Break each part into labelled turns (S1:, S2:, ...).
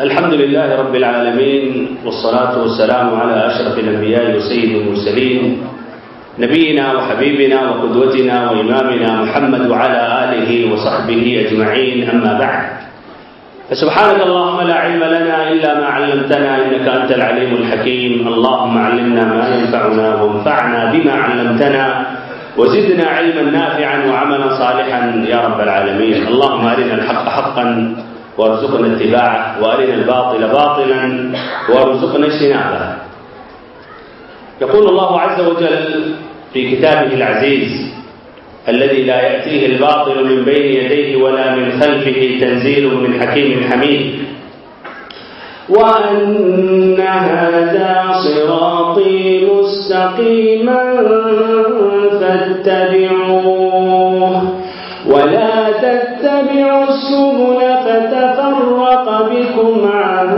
S1: الحمد لله رب العالمين والصلاة والسلام على أشرف الأنبياء وسيد المرسلين نبينا وحبيبنا وقدوتنا وإمامنا محمد وعلى آله وصحبه أجمعين. أما بعد، فسبحانك اللهم لا علم لنا إلا ما علمتنا إنك أنت العليم الحكيم. اللهم علمنا ما ينفعنا وانفعنا بما علمتنا وزدنا علما نافعا وعملا صالحا. يا رب العالمين، اللهم أرنا الحق حقا وارزقنا اتباعه، وارنا الباطل باطلا، وارزقنا اجتنابه. يقول الله عز وجل في كتابه العزيز، الذي لا يأتيه الباطل من بين يديه ولا من خلفه، تنزيل من حكيم حميد. وأن هذا صراطي مستقيما، فاتبعوه. ولا تتبعوا السبل فتفرق بكم عن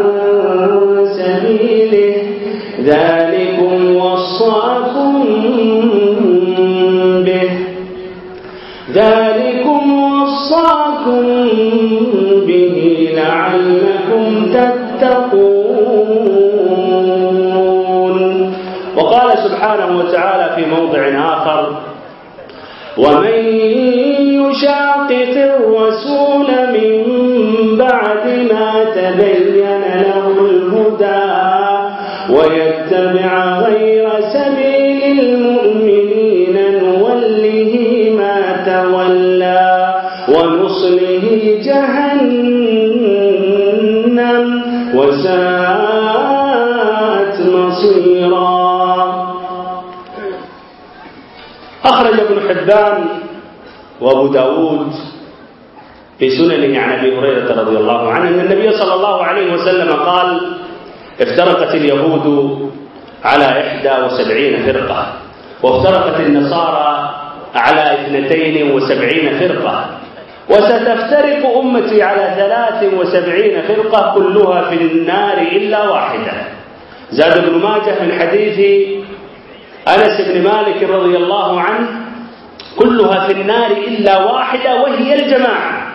S1: سبيله. ذلكم وصاكم به. ذلكم وصاكم به لعلكم تتقون. وقال سبحانه وتعالى في موضع آخر ومن يشاقق الرسول من بعد ما تبين له الهدى ويتبع غير سبيل المؤمنين أخرج ابن حبان وابو داود في سننه عن ابي هريره رضي الله عنه ان النبي صلى الله عليه وسلم قال افترقت اليهود على إحدى وسبعين فرقة، وافترقت النصارى على اثنتين وسبعين فرقة، وستفترق أمتي على ثلاث وسبعين فرقة كلها في النار إلا واحدة. زاد ابن ماجه من حديث أنس بن مالك رضي الله عنه كلها في النار إلا واحدة وهي الجماعة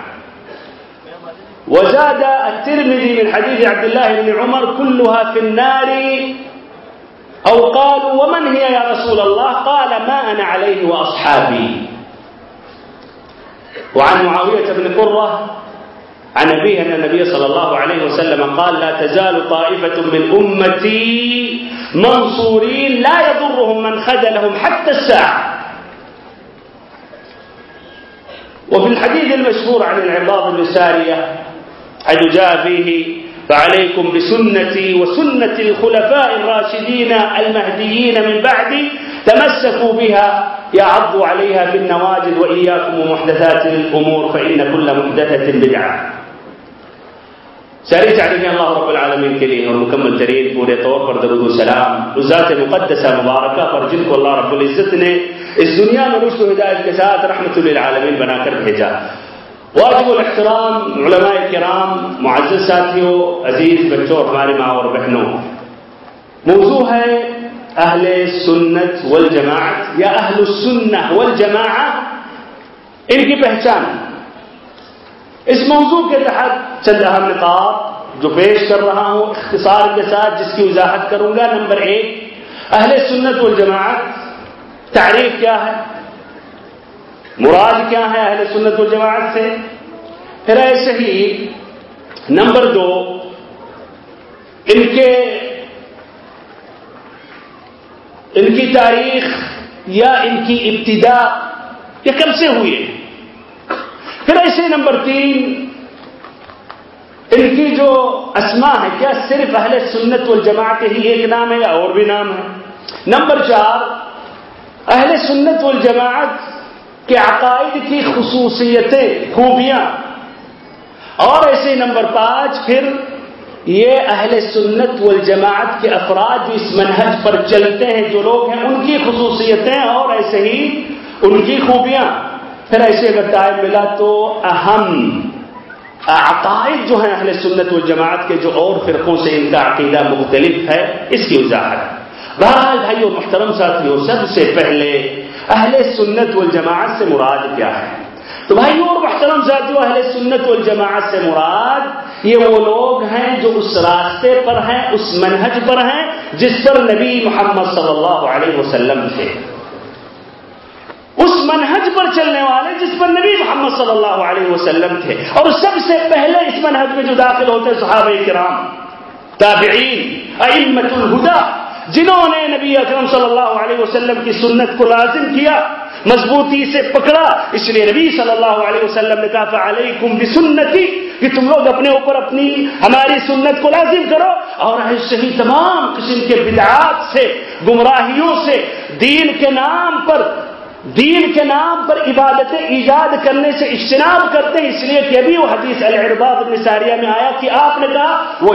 S1: وزاد الترمذي من حديث عبد الله بن عمر كلها في النار. أو قالوا، ومن هي يا رسول الله قال، ما أنا عليه وأصحابي وعن معاوية بن قرة عن أبيه أن النبي صلى الله عليه وسلم قال، لا تزال طائفة من أمتي منصورين، لا يضرهم من خذلهم حتى الساعة. وفي الحديث المشهور عن العباض بن سارية حيث جاء فيه فعليكم بسنتي وسنة الخلفاء الراشدين المهديين من بعدي، تمسكوا بها يعضوا عليها في النواجذ وإياكم ومحدثات الأمور، فإن كل محدثة بدعة. ساری چاہیے اللہ رب العالمین کے لیے اور مکمل ترین پورے طور پر درود و سلام۔ ذات مقدسہ مبارکہ پر جن کو اللہ رب العزت نے اس دنیا میں رشد و ہدایت کے ساتھ رحمت للعالمین بنا کر بھیجا۔ واجب الاحترام علماء کرام، معزز ساتھیوں، عزیز بچوں ہمارے ماں اور بہنوں۔ موضوع ہے اہل سنت والجماعت یا اہل السنہ والجماعت ان کی پہچان۔ اس موضوع کے تحت چند اہم نقاب جو پیش کر رہا ہوں اختصار کے ساتھ، جس کی وضاحت کروں گا۔ نمبر ایک، اہل سنت والجماعت، تعریف کیا ہے؟ مراد کیا ہے اہل سنت والجماعت سے؟ پھر ایسے ہی نمبر دو، ان کے، ان کی تاریخ یا ان کی ابتدا یہ کب سے ہوئی پھر ایسے نمبر تین ان کی جو اسما ہے کیا صرف اہل سنت والجماعت ہی ایک نام ہے یا اور بھی نام ہے نمبر چار، اہل سنت والجماعت کے عقائد کی خصوصیتیں، خوبیاں۔ اور ایسے نمبر پانچ، پھر یہ اہل سنت والجماعت کے افراد جو اس منہج پر چلتے ہیں، جو لوگ ہیں، ان کی خصوصیتیں اور ایسے ہی ان کی خوبیاں۔ پھر ایسے اگر ٹائم ملا تو اہم عقائد جو ہیں اہل سنت والجماعت کے جو اور فرقوں سے ان کا عقیدہ مختلف ہے، اس کی وضاحت۔ بہرحال بھائی اور محترم ساتھیوں سب سے پہلے اہل سنت والجماعت سے مراد کیا ہے؟ تو بھائی اور محترم ساتھیوں اہل سنت والجماعت سے مراد یہ وہ لوگ ہیں جو اس راستے پر ہیں، اس منہج پر ہیں، جس پر نبی محمد صلی اللہ علیہ وسلم تھے۔ اس منہج پر چلنے والے جس پر نبی محمد صلی اللہ علیہ وسلم تھے۔ اور سب سے پہلے اس منہج میں جو داخل ہوتے صحابہ کرام، تابعین ائمت الہدا جنہوں نے نبی اکرم صلی اللہ علیہ وسلم کی سنت کو لازم کیا، مضبوطی سے پکڑا۔ اس لیے نبی صلی اللہ علیہ وسلم نے کہا علیکم بسنتی، کہ تم لوگ اپنے اوپر اپنی، ہماری سنت کو لازم کرو۔ اور ایسے ہی تمام قسم کے بدعات سے، گمراہیوں سے، دین کے نام پر دین کے نام پر عبادتیں ایجاد کرنے سے اجتناب کرتے ہیں، اس لیے کہ ابھی وہ حدیث الحرباد ساریہ میں آیا کہ آپ نے کہا، وہ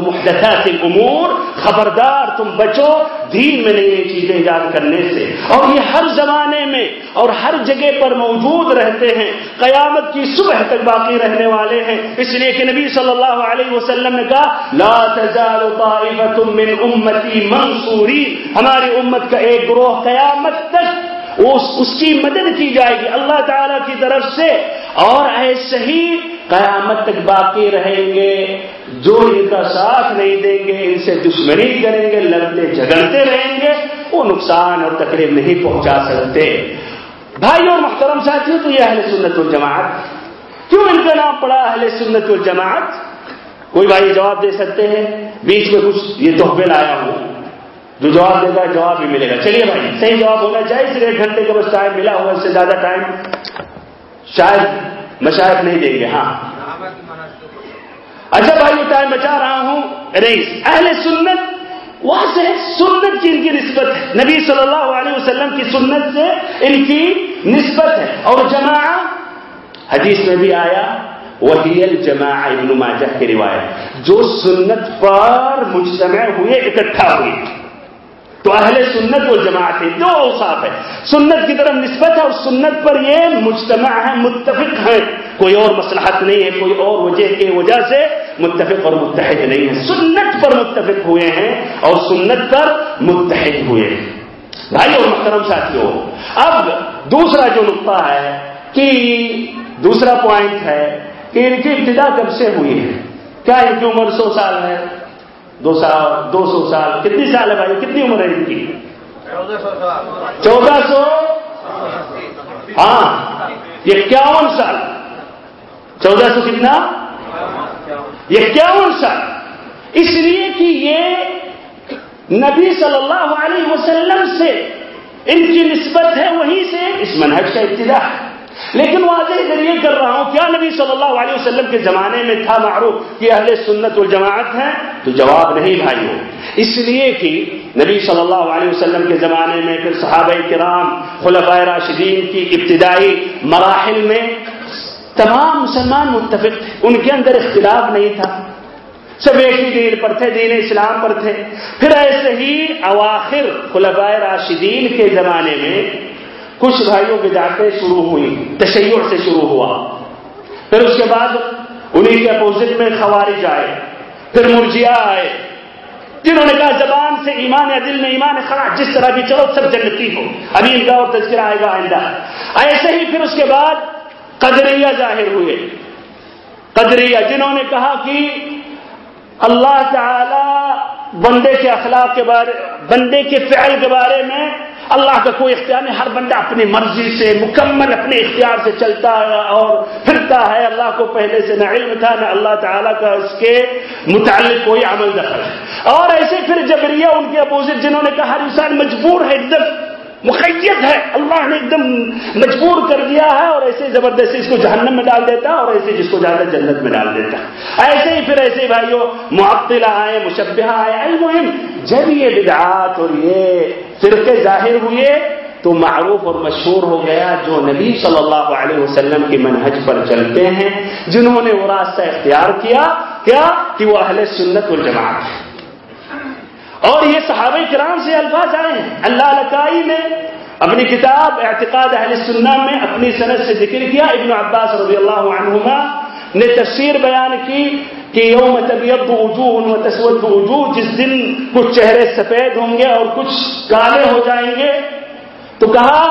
S1: محدثات الامور، خبردار تم بچو دین میں نہیں چیزیں ایجاد کرنے سے۔ اور یہ ہر زمانے میں اور ہر جگہ پر موجود رہتے ہیں۔ قیامت کی صبح تک باقی رہنے والے ہیں۔ اس لیے کہ نبی صلی اللہ علیہ وسلم نے کہا، لا تزال طائفة من امتی منصوری ہماری امت کا ایک گروہ قیامت تک اس اس کی مدد کی جائے گی اللہ تعالی کی طرف سے اور ایسے ہی قیامت تک باقی رہیں گے، جو ان کا ساتھ نہیں دیں گے، ان سے دشمنی کریں گے، لڑتے جھگڑتے رہیں گے، وہ نقصان اور تکلیف نہیں پہنچا سکتے۔ بھائی اور محترم ساتھیوں، تو یہ اہل سنت الجماعت کیوں ان کا نام پڑا اہل سنت الجماعت کوئی بھائی جواب دے سکتے ہیں؟ بیچ میں کچھ یہ تحفے لایا ہوں۔ جو جواب دے گا جواب بھی ملے گا۔ چلیے بھائی، صحیح جواب ہونا چاہیے صرف ایک گھنٹے کا بس ٹائم ملا ہوا اس سے زیادہ ٹائم شاید مشاہد نہیں دیں گے۔ ہاں۔ اچھا بھائی، یہ ٹائم بچا رہا ہوں۔ رئیس، اہل سنت، وہاں سے سنت کی ان کی نسبت ہے۔ نبی صلی اللہ علیہ وسلم کی سنت سے ان کی نسبت ہے۔ اور جماع حدیث میں بھی آیا، وہی الجماع ابن ماجہ کی روایت۔ جو سنت پر مجتمع ہوئے، اکٹھا ہوئی تو اہل سنت و جماعت ہے دو اوساف ہے سنت کی طرف نسبت ہے، اور سنت پر یہ مجتمع ہے متفق ہے کوئی اور مسلحت نہیں ہے، کوئی اور وجہ کی وجہ سے متفق اور متحد نہیں ہے سنت پر متفق ہوئے ہیں، اور سنت پر متحد ہوئے ہیں۔ بھائی اور محترم ساتھیوں اب دوسرا جو نقطہ ہے کہ دوسرا پوائنٹ ہے کہ ان کی ابتدا کب سے ہوئی ہے؟ کیا ان کی عمر سو سال ہے؟ دو سال، دو سو سال۔ کتنی سال ہے بھائی؟ کتنی عمر ہے ان کی؟ چودہ سو۔ ہاں اکیاون سال۔ چودہ سو کتنا؟ اکیاون سال۔ اس لیے کہ یہ نبی صلی اللہ علیہ وسلم سے ان کی نسبت ہے، وہیں سے اس منہج کا ابتدا ہے۔ لیکن واضح ادھر یہ کر رہا ہوں، کیا نبی صلی اللہ علیہ وسلم کے زمانے میں تھا معروف کہ اہل سنت الجماعت ہے تو جواب نہیں بھائی ہو اس لیے کہ نبی صلی اللہ علیہ وسلم کے زمانے میں پھر صحابہ کرام خلفۂ راشدین کی ابتدائی مراحل میں تمام مسلمان متفق تھے۔ ان کے اندر اختلاف نہیں تھا۔ سب ایک ہی دین پر تھے، دین اسلام پر تھے۔ پھر ایسے ہی اواخر خلفۂ راشدین کے زمانے میں کچھ بھائیوں کی جاتیں شروع ہوئی، تشیع سے شروع ہوا۔ پھر اس کے بعد انہیں کے اپوزٹ میں خوارج آئے۔ پھر مرجیا آئے۔ جنہوں نے کہا زبان سے ایمان یا دل میں ایمان خرا، جس طرح بھی چلو سب جنتی ہو۔ ابھی ان کا اور تذکرہ آئے گا آئندہ۔ ایسے ہی پھر اس کے بعد قدریہ ظاہر ہوئے۔ قدریہ، جنہوں نے کہا کہ اللہ تعالی بندے کے اخلاق کے بارے، بندے کے فعل کے بارے میں اللہ کا کوئی اختیار نہیں، ہر بندہ اپنی مرضی سے، مکمل اپنے اختیار سے چلتا ہے اور پھرتا ہے۔ اللہ کو پہلے سے نہ علم تھا، نہ اللہ تعالیٰ کا اس کے متعلق کوئی عمل دخل ہے۔ اور ایسے پھر جبریہ، ان کے اپوزٹ جنہوں نے کہا ہر انسان مجبور ہے، ایک دم مقید ہے۔ اللہ نے ایک دم مجبور کر دیا ہے اور ایسے زبردستی اس کو جہنم میں ڈال دیتا اور ایسے جس کو زیادہ جنت میں ڈال دیتا۔ ایسے ہی پھر ایسے بھائیوں معطلہ آئے مشبہ آئے المہم جب یہ بدعات اور یہ فرقے ظاہر ہوئے تو معروف اور مشہور ہو گیا جو نبی صلی اللہ علیہ وسلم کی منہج پر چلتے ہیں، جنہوں نے وہ راستہ اختیار کیا کیا؟ کہ وہ اہل سنت الجماعت ہے اور یہ صحابہ کرام سے الفاظ آئے ہیں۔ اللہ لکائی نے اپنی کتاب اعتقاد اہل سننا میں اپنی صنعت سے ذکر کیا۔ ابن عباس رضی اللہ عنہما نے تفسیر بیان کی کہ یوم طبیعت وجوہ و تسود وجوہ، جس دن کچھ چہرے سفید ہوں گے اور کچھ کالے ہو جائیں گے۔ تو کہا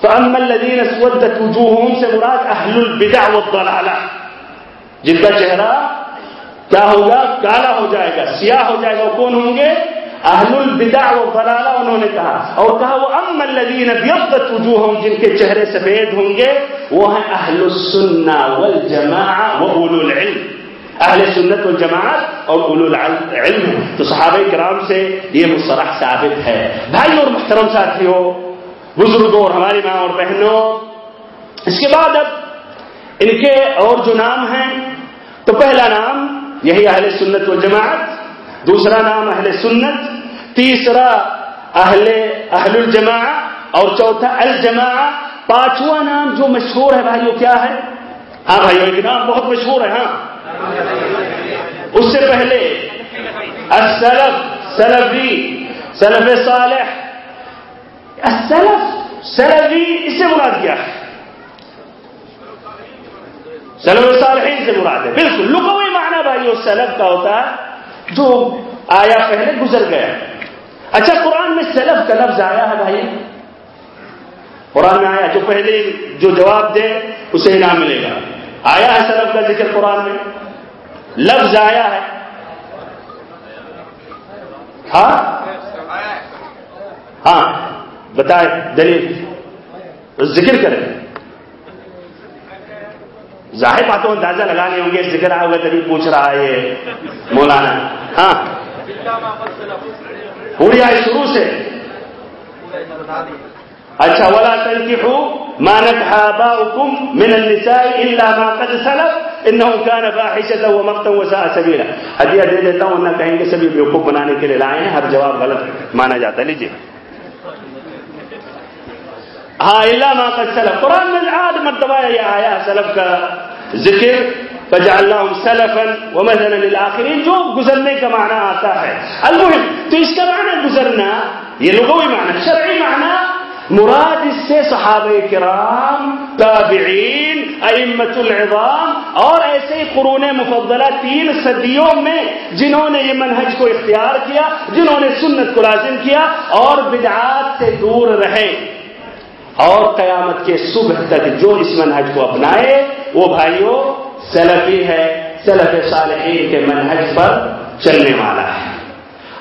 S1: تو الدین اسودت وجوہ سے مراد اہل البدع والضلالہ جن کا چہرہ کیا ہوگا؟ کالا ہو جائے گا، سیاہ ہو جائے گا، وہ کون ہوں گے؟ اہل البدع و فلالا انہوں نے کہا اور کہا، وہ ام الذین ابیضت وجوہم جن کے چہرے سفید ہوں گے، وہ ہیں اہل السنہ والجماعہ و اولو العلم. اہل سنت والجماعت اور اولو العلم. تو صحابہ کرام سے یہ مصطلح ثابت ہے. بھائی اور محترم ساتھیوں بزرگوں اور ہماری ماں اور بہنوں، اس کے بعد اب ان کے اور جو نام ہیں، تو پہلا نام یہی اہل سنت والجماعت، دوسرا نام اہل سنت تیسرا اہل اہل الجماع اور چوتھا الجماع پانچواں نام جو مشہور ہے بھائیو، کیا ہے؟ ہاں بھائیو ایک نام بہت مشہور ہے ہاں۔ اس سے پہلے السلف، سلفی، سلف صالح۔ السلف، سلفی، اس سے مراد کیا ہے؟ سلف صالحین سے مراد ہے۔ بالکل، لغوی معنی بھائی سلف کا ہوتا ہے جو آیا پہلے گزر گیا۔ اچھا قرآن میں سلف کا لفظ آیا ہے بھائی؟ قرآن میں آیا جو پہلے جو جواب دے، اسے انعام ملے گا۔ آیا ہے سلف کا ذکر قرآن میں؟ لفظ آیا ہے۔ ہاں؟ ہاں بتائے دلیل۔ ذکر کریں۔ ظاہر باتوں اندازہ لگانے ہوں گے، ذکر آئے ہوگا تبھی پوچھ رہا ہے مولانا۔ ہاں۔ پوری آئے شروع سے؟ اچھا ولا تنكحوا ما نكح آباؤكم من النساء الا ما قد سلف انه كان فاحشه ومقتا وساء سبيلا۔ ہدیہ دے دیتا ہوں نہ کہیں گے سبھی بیوقوف بنانے کے لیے لائے ہیں، ہر جواب غلط مانا جاتا ہے۔ لیجیے۔ ہاں اللہ ما قد سلف۔ قرآن میں آدھ مرتبہ یہ آیا، سلف کا ذکر۔ فجعلناهم سلفا ومثلا للآخرین جو گزرنے کا معنی آتا ہے. المهم، تو اس کا معنی گزرنا، یہ لغوی معنی، شرعی معنی، مراد اس سے صحابہ کرام، تابعین ائمت العظام، اور ایسے قرون مفضلہ تین صدیوں میں جنہوں نے یہ منہج کو اختیار کیا، جنہوں نے سنت کو لازم کیا اور بدعات سے دور رہے. اور قیامت کے صبح تک جو اس منہج کو اپنائے، وہ بھائیوں سلفی ہے، سلف صالحین کے منہج پر چلنے والا ہے۔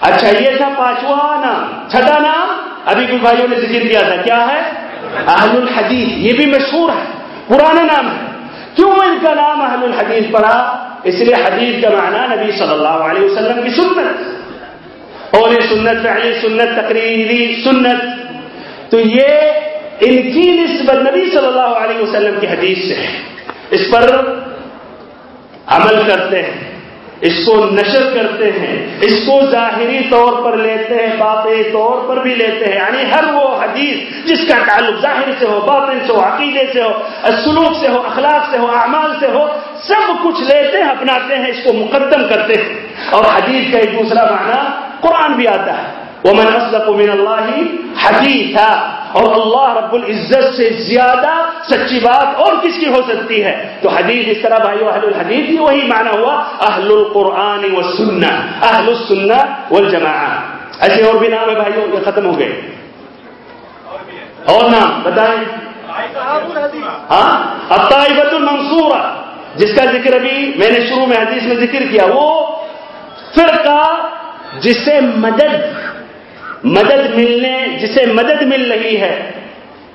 S1: اچھا یہ تھا پانچواں نام چھٹا نام؟ ابھی کچھ بھائیوں نے ذکر کیا تھا، کیا ہے؟ اہل الحدیث یہ بھی مشہور ہے، پرانا نام ہے۔ کیوں ان کا نام اہل الحدیث پڑا اس لیے حدیث کا معنی نبی صلی اللہ علیہ وسلم کی سنت۔ اور یہ سنت فعلی، سنت تقریری، سنت۔ تو یہ ان کی نسبت نبی صلی اللہ علیہ وسلم کی حدیث سے ہے۔ اس پر عمل کرتے ہیں، اس کو نشر کرتے ہیں، اس کو ظاہری طور پر لیتے ہیں، باطنی طور پر بھی لیتے ہیں۔ یعنی ہر وہ حدیث جس کا تعلق ظاہر سے ہو، باطن سے ہو، عقیدے سے ہو، سلوک سے ہو، اخلاق سے ہو، اعمال سے ہو، سب کچھ لیتے ہیں، اپناتے ہیں، اس کو مقدم کرتے ہیں۔ اور حدیث کا ایک دوسرا معنی قرآن بھی آتا ہے۔ ومن اصدق من اللہ حدیثا اور اللہ رب العزت سے زیادہ سچی بات اور کس کی ہو سکتی ہے؟ تو حدیث اس طرح بھائیو اہل الحدیث بھی وہی معنی ہوا، اہل القرآن و سننا اہل السنہ والجماع ایسے اور بھی نام ہے بھائیو یہ ختم ہو گئے۔ اور نام بتائیں۔ ہاں؟ الطائبۃ المنصورہ، جس کا ذکر ابھی میں نے شروع میں حدیث میں ذکر کیا، وہ فرقہ جسے مدد مدد ملنے، جسے مدد مل رہی ہے،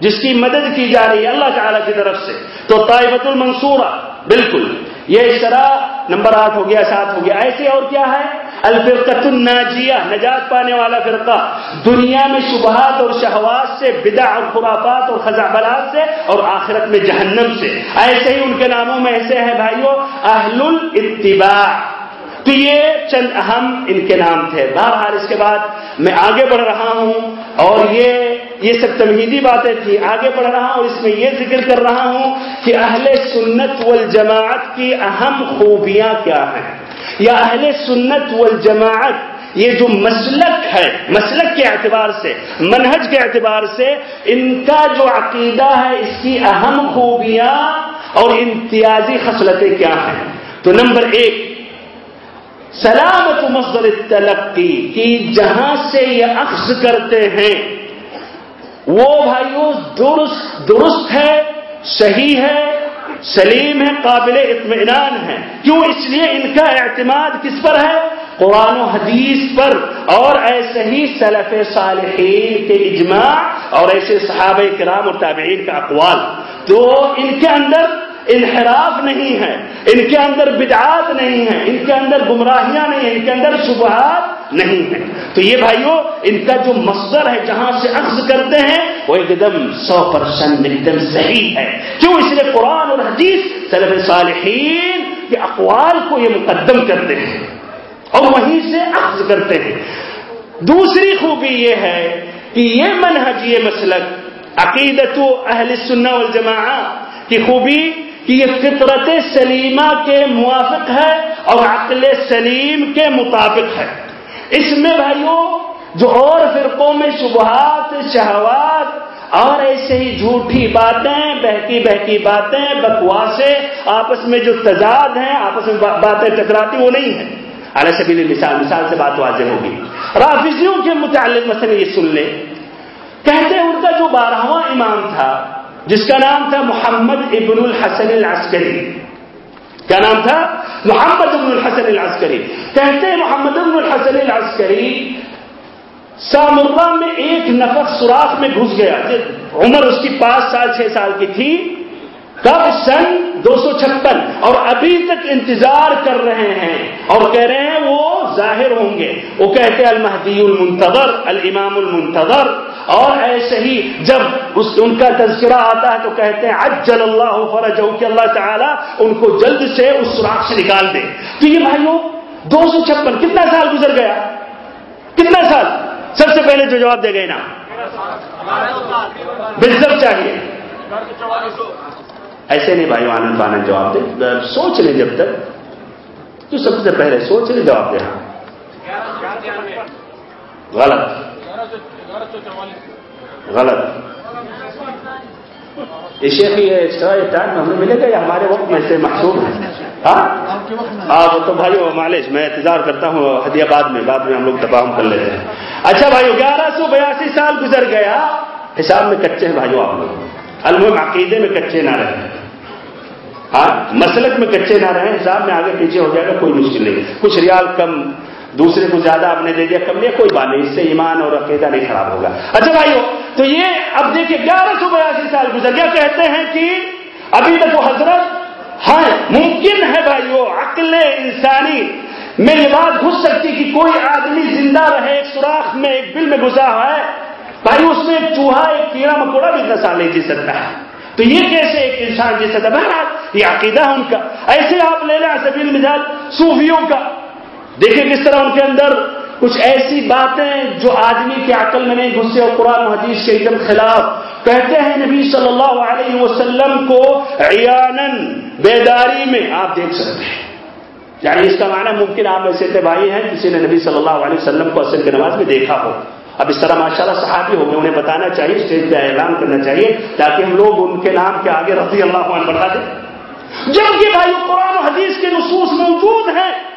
S1: جس کی مدد کی جا رہی ہے اللہ تعالی کی طرف سے۔ تو طائبۃ المنصورہ، بالکل۔ یہ اس طرح نمبر آٹھ ہو گیا، سات ہو گیا۔ ایسے اور کیا ہے؟ الفرقت الناجیہ، نجات پانے والا فرقہ۔ دنیا میں شبہات اور شہوات سے بدا اور خرافات اور خزابلات سے اور آخرت میں جہنم سے۔ ایسے ہی ان کے ناموں میں ایسے ہیں بھائیوں اہل الاتباع۔ تو یہ چند اہم ان کے نام تھے۔ بہرحال اس کے بعد میں آگے بڑھ رہا ہوں اور یہ یہ سب تمہیدی باتیں تھیں۔ آگے بڑھ رہا ہوں، اس میں یہ ذکر کر رہا ہوں کہ اہل سنت والجماعت کی اہم خوبیاں کیا ہیں۔ یا اہل سنت والجماعت، یہ جو مسلک ہے، مسلک کے اعتبار سے، منہج کے اعتبار سے، ان کا جو عقیدہ ہے، اس کی اہم خوبیاں اور امتیازی خصلتیں کیا ہیں۔ تو نمبر ایک سلامت مصدر تلقی کی جہاں سے یہ اخذ کرتے ہیں، وہ بھائیوں درست درست ہے، صحیح ہے، سلیم ہے، قابل اطمینان ہے۔ کیوں اس لیے ان کا اعتماد کس پر ہے؟ قرآن و حدیث پر۔ اور ایسے ہی سلف صالحین کے اجماع اور ایسے صحابہ کرام اور تابعین کا اقوال۔ تو ان کے اندر انحراف نہیں ہے ان کے اندر بدعات نہیں ہے ان کے اندر گمراہیاں نہیں ہیں، ان کے اندر شبہات نہیں ہیں۔ تو یہ بھائیوں ان کا جو مصدر ہے جہاں سے اخذ کرتے ہیں، وہ ایک دم سو پرسنٹ ایک دم صحیح ہے۔ کیوں؟ اس لیے قرآن اور حدیث سلف صالحین کے اقوال کو یہ مقدم کرتے ہیں اور وہیں سے اخذ کرتے ہیں۔ دوسری خوبی یہ ہے کہ یہ منہج، یہ مسلک عقیدت اہل سنہ والجماعہ کی خوبی کہ یہ فطرت سلیمہ کے موافق ہے اور عقل سلیم کے مطابق ہے۔ اس میں بھائیوں جو اور فرقوں میں شبہات، شہوات اور ایسے ہی جھوٹی باتیں، بہکی بہکی باتیں بکواسیں آپس میں جو تضاد ہیں، آپس میں باتیں ٹکراتی، وہ نہیں ہیں۔ علیہ سبیل مثال مثال سے بات واضح ہوگی۔ رافضیوں کے متعلق مسئلے یہ سن لیں۔ کہتے ہیں ان کا جو بارہواں امام تھا جس کا نام تھا محمد ابن الحسن العسکری۔ کیا نام تھا؟ محمد ابن الحسن العسکری۔ کہتے ہیں محمد ابن الحسن العسکری سامرہ میں ایک نفق سوراخ میں گھس گیا۔ جی، عمر اس کی پانچ سال، چھ سال کی تھی۔ کب سن دو سو چھپن اور ابھی تک انتظار کر رہے ہیں اور کہہ رہے ہیں وہ ظاہر ہوں گے۔ وہ کہتے ہیں المہدی المنتظر، الامام المنتظر۔ اور ایسے ہی جب اس ان کا تذکرہ آتا ہے تو کہتے ہیں، عجل اللہ فرج کہ اللہ تعالیٰ ان کو جلد سے اس سوراخ سے نکال دے۔ تو یہ بھائیوں، دو سو چھپن، کتنا سال گزر گیا؟ کتنا سال؟ سب سے پہلے جو جواب دے گئے نا؟ بزر چاہیے۔ ایسے نہیں بھائی آنند بانند جواب دے۔ سوچ لیں جب تک۔ تو سب سے پہلے سوچ لیں جواب دے۔ ہاں۔ غلط۔ غلط۔ یہ شیخ، یہ ایکسٹرا ٹائم ہمیں ملے گا یا ہمارے وقت میں سے محسوب ہے؟ ہاں؟, ہاں، وہ تو بھائی مالش میں انتظار کرتا ہوں ہدیہ بعد میں بعد میں ہم لوگ تباہم کر لیتے ہیں۔ اچھا بھائی گیارہ سو بیاسی سال گزر گیا۔ حساب میں کچے ہیں بھائیو آپ لوگ۔ المحم عقیدے میں کچے نہ رہے ہاں؟ مسلک میں کچے نہ رہے حساب میں آگے پیچھے ہو جائے گا، کوئی مشکل نہیں۔ کچھ ریال کم دوسرے کو زیادہ آپ نے دے دیا کم لیا کوئی بات نہیں، اس سے ایمان اور عقیدہ نہیں خراب ہوگا۔ اچھا بھائیو، تو یہ اب دیکھیے، گیارہ سو بیاسی سال گزر گیا کہتے ہیں کہ ابھی تک وہ حضرت ہاں ممکن ہے بھائیو، عقل انسانی میں یہ بات گھس سکتی کہ کوئی آدمی زندہ رہے، ایک سوراخ میں، ایک بل میں گھسا ہوا ہے بھائی اس میں ایک چوہا، ایک کیڑا مکوڑا بھی اتنا سال نہیں جی سکتا ہے۔ تو یہ کیسے ایک انسان جی سکتا ہے؟ یہ عقیدہ ہے ان کا۔ ایسے آپ لے لیں سبیل مزاج صوفیوں کا۔ دیکھیں کس طرح ان کے اندر کچھ ایسی باتیں جو آدمی کے عقل میں نہیں گھسے اور قرآن حدیث کے ایک دم خلاف کہتے ہیں نبی صلی اللہ علیہ وسلم کو عیانن بیداری میں آپ دیکھ سکتے ہیں۔ یعنی اس کا معنی ممکن آپ ایسے تھے بھائی ہیں، کسی نے نبی صلی اللہ علیہ وسلم کو اصل کے نماز میں دیکھا ہو۔ اب اس طرح ماشاء اللہ صحابی ہو گئے انہیں بتانا چاہیے، اسٹیج پہ اعلان کرنا چاہیے تاکہ ہم لوگ ان کے نام کے آگے رضی اللہ عنہ بڑھا دیں۔ جبکہ بھائی قرآن و حدیث کے نصوص موجود ہیں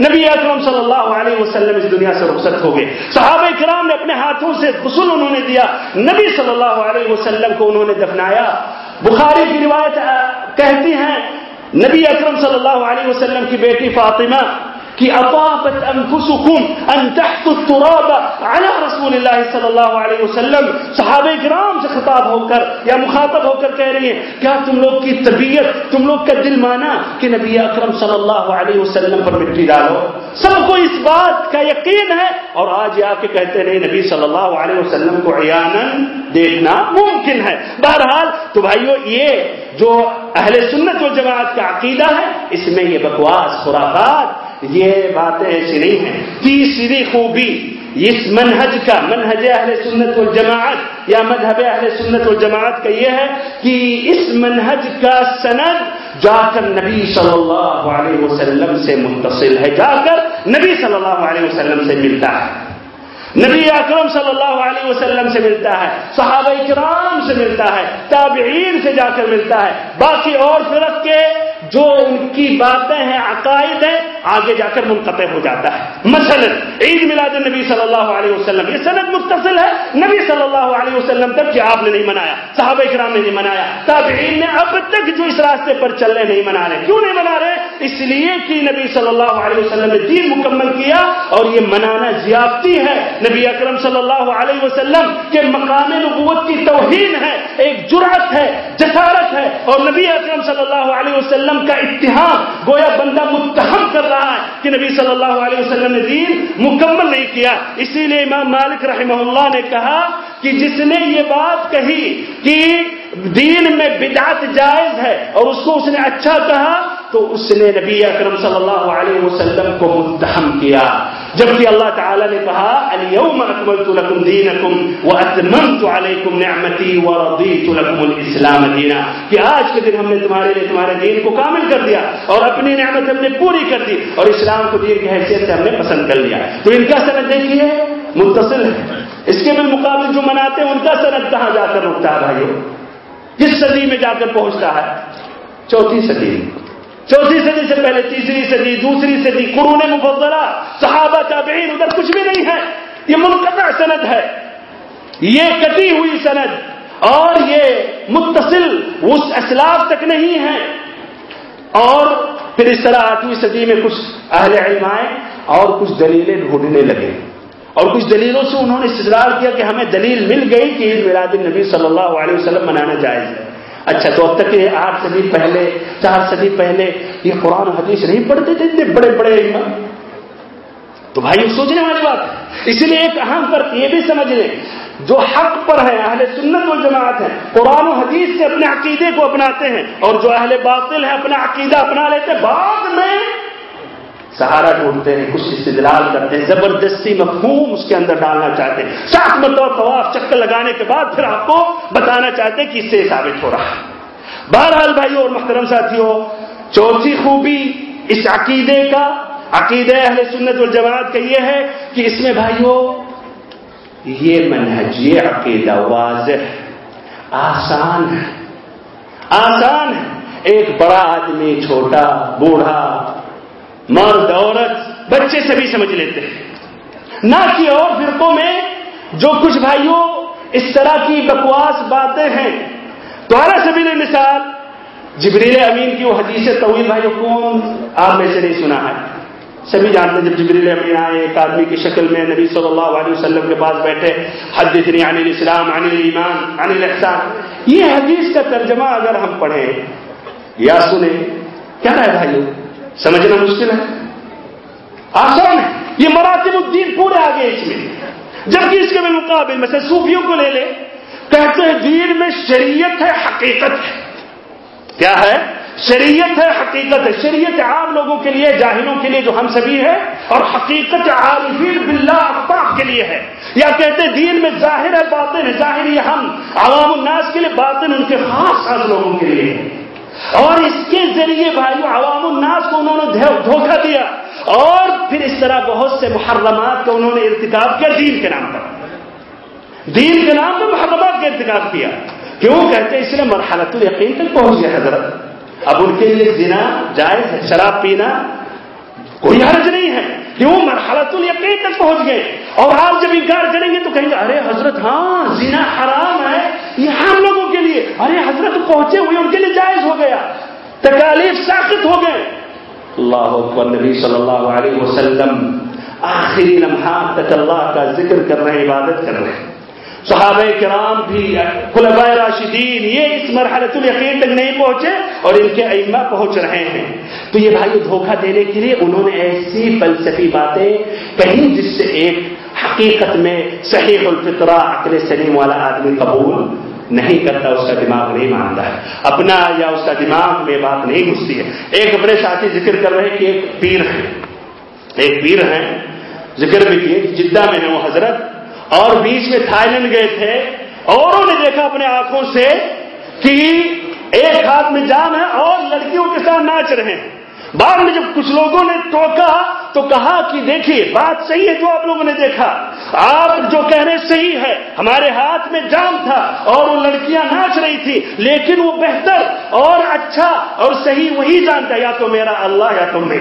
S1: نبی اکرم صلی اللہ علیہ وسلم اس دنیا سے رخصت ہو گئے۔ صحابہ کرام نے اپنے ہاتھوں سے غسل انہوں نے دیا۔ نبی صلی اللہ علیہ وسلم کو انہوں نے دفنایا۔ بخاری کی روایت کہتی ہیں نبی اکرم صلی اللہ علیہ وسلم کی بیٹی فاطمہ کہ اطابت انفسکم ان تحت التراب على رسول اللہ صلی اللہ علیہ وسلم۔ صحابہ کرام سے خطاب ہو کر یا مخاطب ہو کر کہہ رہی ہیں، کیا تم لوگ کی طبیعت، تم لوگ کا دل مانا کہ نبی اکرم صلی اللہ علیہ وسلم پر مٹی ڈالو؟ سب کو اس بات کا یقین ہے۔ اور آج آ کے کہتے رہے نبی صلی اللہ علیہ وسلم کو عیانن دیکھنا ممکن ہے۔ بہرحال تو بھائیو، یہ جو اہل سنت و جماعت کا عقیدہ ہے، اس میں یہ بکواس، خرافات یہ باتیں ایسی نہیں ہیں۔ تیسری خوبی، اس منہج کا، منہج اہل سنت والجماعت، یا مذہب اہل سنت والجماعت کا یہ ہے کہ اس منہج کا سند جا کر نبی صلی اللہ علیہ وسلم سے منتصل ہے، جا کر نبی صلی اللہ علیہ وسلم سے ملتا ہے۔ نبی اکرم صلی اللہ علیہ وسلم سے ملتا ہے، صحابہ کرام سے ملتا ہے، تابعین سے جا کر ملتا ہے۔ باقی اور فرق کے جو ان کی باتیں ہیں، عقائد ہیں، آگے جا کر منقطع ہو جاتا ہے۔ مثلا، عید میلاد النبی صلی اللہ علیہ وسلم، یہ سند متصل ہے۔ نبی صلی اللہ علیہ وسلم تک کہ آپ نے نہیں منایا، صحابہ کرام نے نہیں منایا، تابعین نے اب تک جو اس راستے پر چل رہے نہیں منا رہے۔ کیوں نہیں منا رہے؟ اس لیے کہ نبی صلی اللہ علیہ وسلم نے دین مکمل کیا اور یہ منانا زیادتی ہے۔ نبی اکرم صلی اللہ علیہ وسلم کے مقام نبوت کی توہین ہے، ایک جرات ہے، جسارت ہے۔ اور نبی اکرم صلی اللہ علیہ وسلم کا اتحاد گویا بندہ متحم کر رہا ہے کہ نبی صلی اللہ علیہ وسلم نے دین مکمل نہیں کیا۔ اسی لیے امام مالک رحمہ اللہ نے کہا کہ جس نے یہ بات کہی کہ دین میں بدعت جائز ہے اور اس کو اس نے اچھا کہا تو اس نے نبی اکرم صلی اللہ علیہ وسلم کو متہم کیا۔ جبکہ اللہ تعالی نے کہا، اليوم اکملت لکم دینکم واتممت علیکم نعمتی ورضیت لکم الاسلام دینا کہ آج کے دن ہم نے تمہارے لیے تمہارے دین کو کامل کر دیا اور اپنی نعمت ہم نے پوری کر دی اور اسلام کو دین کی حیثیت سے ہم نے پسند کر لیا۔ تو ان کا سند دیکھیے، متصل ہے۔ اس کے بالمقابل جو مناتے ہیں، ان کا سند کہاں جا کر رکتا ہے بھائیو؟ کس صدی میں جا کر پہنچتا ہے؟ چوتھی صدی۔ میں چوتھی صدی سے پہلے تیسری صدی، دوسری صدی، قرون مفضلہ، صحابہ، تابعین، ادھر کچھ بھی نہیں ہے۔ یہ منقطع سند ہے۔ یہ کٹی ہوئی سند اور یہ متصل اس اسلاف تک نہیں ہے۔ اور پھر اس طرح آٹھویں صدی میں کچھ اہل علم آئے اور کچھ دلیلیں ڈھونڈنے لگے۔ اور کچھ دلیلوں سے انہوں نے استدار کیا کہ ہمیں دلیل مل گئی کہ عید میلاد النبی صلی اللہ علیہ وسلم منانا جائز ہے۔ اچھا تو اب تک یہ آٹھ صدی پہلے، چار صدی پہلے یہ قرآن حدیث نہیں پڑھتے تھے اتنے بڑے بڑے تو بھائی سوچنے والی بات ہے۔ اسی لیے ایک اہم فرق یہ بھی سمجھ لیں، جو حق پر ہے، اہل سنت و جماعت ہے، قرآن و حدیث سے اپنے عقیدے کو اپناتے ہیں اور جو اہل باطل ہے، اپنا عقیدہ اپنا لیتے بعد میں سہارا ڈھونڈتے ہیں کچھ استدلال کرتے ہیں، زبردستی مفہوم اس کے اندر ڈالنا چاہتے ہیں۔ سات مرتبہ طواف، چکر لگانے کے بعد پھر آپ کو بتانا چاہتے ہیں کہ اس سے ثابت ہو رہا ہے۔ بہرحال بھائیوں اور محترم ساتھیوں چوتھی خوبی اس عقیدے کا عقیدہ اہل سنت والجماعت کا یہ ہے کہ اس میں بھائیوں یہ منہج، یہ عقیدہ واضح آسان ہے۔ آسان ہے۔ ایک بڑا آدمی، چھوٹا، بوڑھا مرد عورت بچے سبھی سمجھ لیتے ہیں۔ نہ کہ اور فرقوں میں جو کچھ بھائیوں اس طرح کی بکواس باتیں ہیں۔ تو سبھی نے مثال جبریل امین کی وہ حدیث طویل بھائیوں کون آپ میں سے نہیں سنا ہے؟ سبھی جانتے ہیں جب جبریل امین آئے، ایک آدمی کی شکل میں نبی صلی اللہ علیہ وسلم کے پاس بیٹھے حد اتنی عن الاسلام، عن الایمان، عن الاحسان۔ یہ حدیث کا ترجمہ اگر ہم پڑھیں یا سنیں، کیا ہے بھائیوں سمجھنا مشکل ہے؟ آسان ہے۔ یہ مراتب الدین پورے آگے اس میں۔ جبکہ اس کے مقابل میں سے صوفیوں کو لے لے، کہتے ہیں دین میں شریعت ہے، حقیقت ہے۔ کیا ہے؟ شریعت ہے، حقیقت ہے۔ شریعت عام لوگوں کے لیے، جاہلوں کے لیے جو ہم سبھی ہے اور حقیقت عارفین باللہ افاق کے لیے ہے۔ یا کہتے ہیں دین میں ظاہر ہے، باطن ہے۔ ظاہر یہ ہم، عوام الناس کے لیے باطن ان کے خاص خاص لوگوں کے لیے ہے۔ اور اس کے ذریعے بھائی عوام الناس کو انہوں نے دھوکہ دیا۔ اور پھر اس طرح بہت سے محرمات کا انہوں نے ارتکاب کیا دین کے نام پر۔ دین کے نام پر محرمات کا ارتکاب کیا۔ کیوں؟ کہتے اس لیے مرحلت الیقین تک پہنچ گیا حضرت۔ اب ان کے لیے زنا جائز ہے، شراب پینا کوئی حرج نہیں ہے۔ کیوں مرحلت الیقین تک پہنچ گئے اور آپ جب انکار کریں گے تو کہیں گے، ارے حضرت ہاں زنا حرام ہے، یہ ہم لوگوں کے لیے۔ ارے حضرت، پہنچے ہوئے ان کے لیے جائز ہو گیا۔ تکالیف ساخت ہو گئے۔ اللہ اکبر، نبی صلی اللہ علیہ وسلم آخری لمحات تک اللہ کا ذکر کر رہے ہیں عبادت کر رہے۔ ہیں صحابہ کرام بھی خلفاء راشدین، یہ اس مرحلت الیقین تک نہیں پہنچے اور ان کے ائمہ پہنچ رہے ہیں۔ تو یہ بھائی دھوکہ دینے کے لیے انہوں نے ایسی فلسفی باتیں کہیں جس سے ایک حقیقت میں صحیح الفطرہ عقل سلیم والا آدمی قبول نہیں کرتا، اس کا دماغ نہیں مانتا ہے۔ اپنا یا اس کا دماغ میں بات نہیں گھستی ہے۔ ایک اپنے ساتھی ذکر کر رہے کہ ایک پیر ہے ایک پیر ہیں، ذکر بھی کیے، جدہ میں ہے وہ حضرت۔ اور بیچ میں تھائیلینڈ گئے تھے، اوروں نے دیکھا اپنے آنکھوں سے کہ ایک ہاتھ میں جام ہے اور لڑکیوں کے ساتھ ناچ رہے ہیں۔ بعد میں جب کچھ لوگوں نے ٹوکا تو کہا کہ دیکھیے، بات صحیح ہے جو آپ لوگوں نے دیکھا۔ آپ جو کہہ رہے صحیح ہے، ہمارے ہاتھ میں جام تھا اور وہ لڑکیاں ناچ رہی تھی لیکن وہ بہتر اور اچھا اور صحیح وہی جانتا یا تو میرا اللہ یا تو میں۔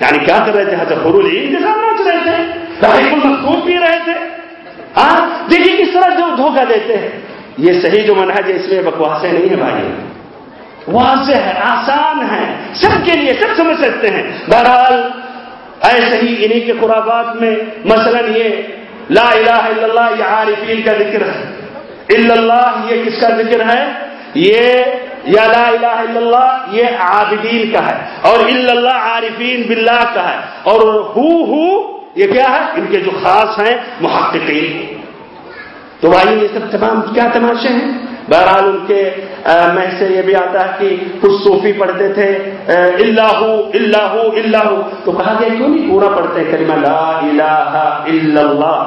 S1: یعنی کیا کر رہے تھے؟ حضرت خرول کے ساتھ ناچ رہے تھے۔ تاریخ المخصوص پی رہے تھے ہاں؟ دیکھیے کس طرح جو دھوکہ دیتے ہیں۔ یہ صحیح جو منہج ہے، اس میں بکواسیں نہیں ہے بھائی۔ واضح ہے، آسان ہے۔ سب کے لیے، سب سمجھ سکتے ہیں۔ بہرحال، ایسے ہی انہیں کے خرافات میں مثلا یہ لا الہ الا اللہ، یہ عارفین کا ذکر ہے۔ الا اللہ، یہ کس کا ذکر ہے؟ یہ یا لا الہ الا اللہ، یہ عابدین کا ہے۔ اور الا اللہ، عارفین باللہ کا ہے۔ اور ہو ہو یہ کیا ہے؟ ان کے جو خاص ہیں، محققین. تو بھائی، یہ سب تمام کیا تماشے ہیں؟ بہرحال ان کے میں سے یہ بھی آتا ہے کہ کچھ صوفی پڑھتے تھے اللہ اللہ اللہ. تو کہا گیا کیوں نہیں پورا پڑھتے کریما لا الہ الا اللہ؟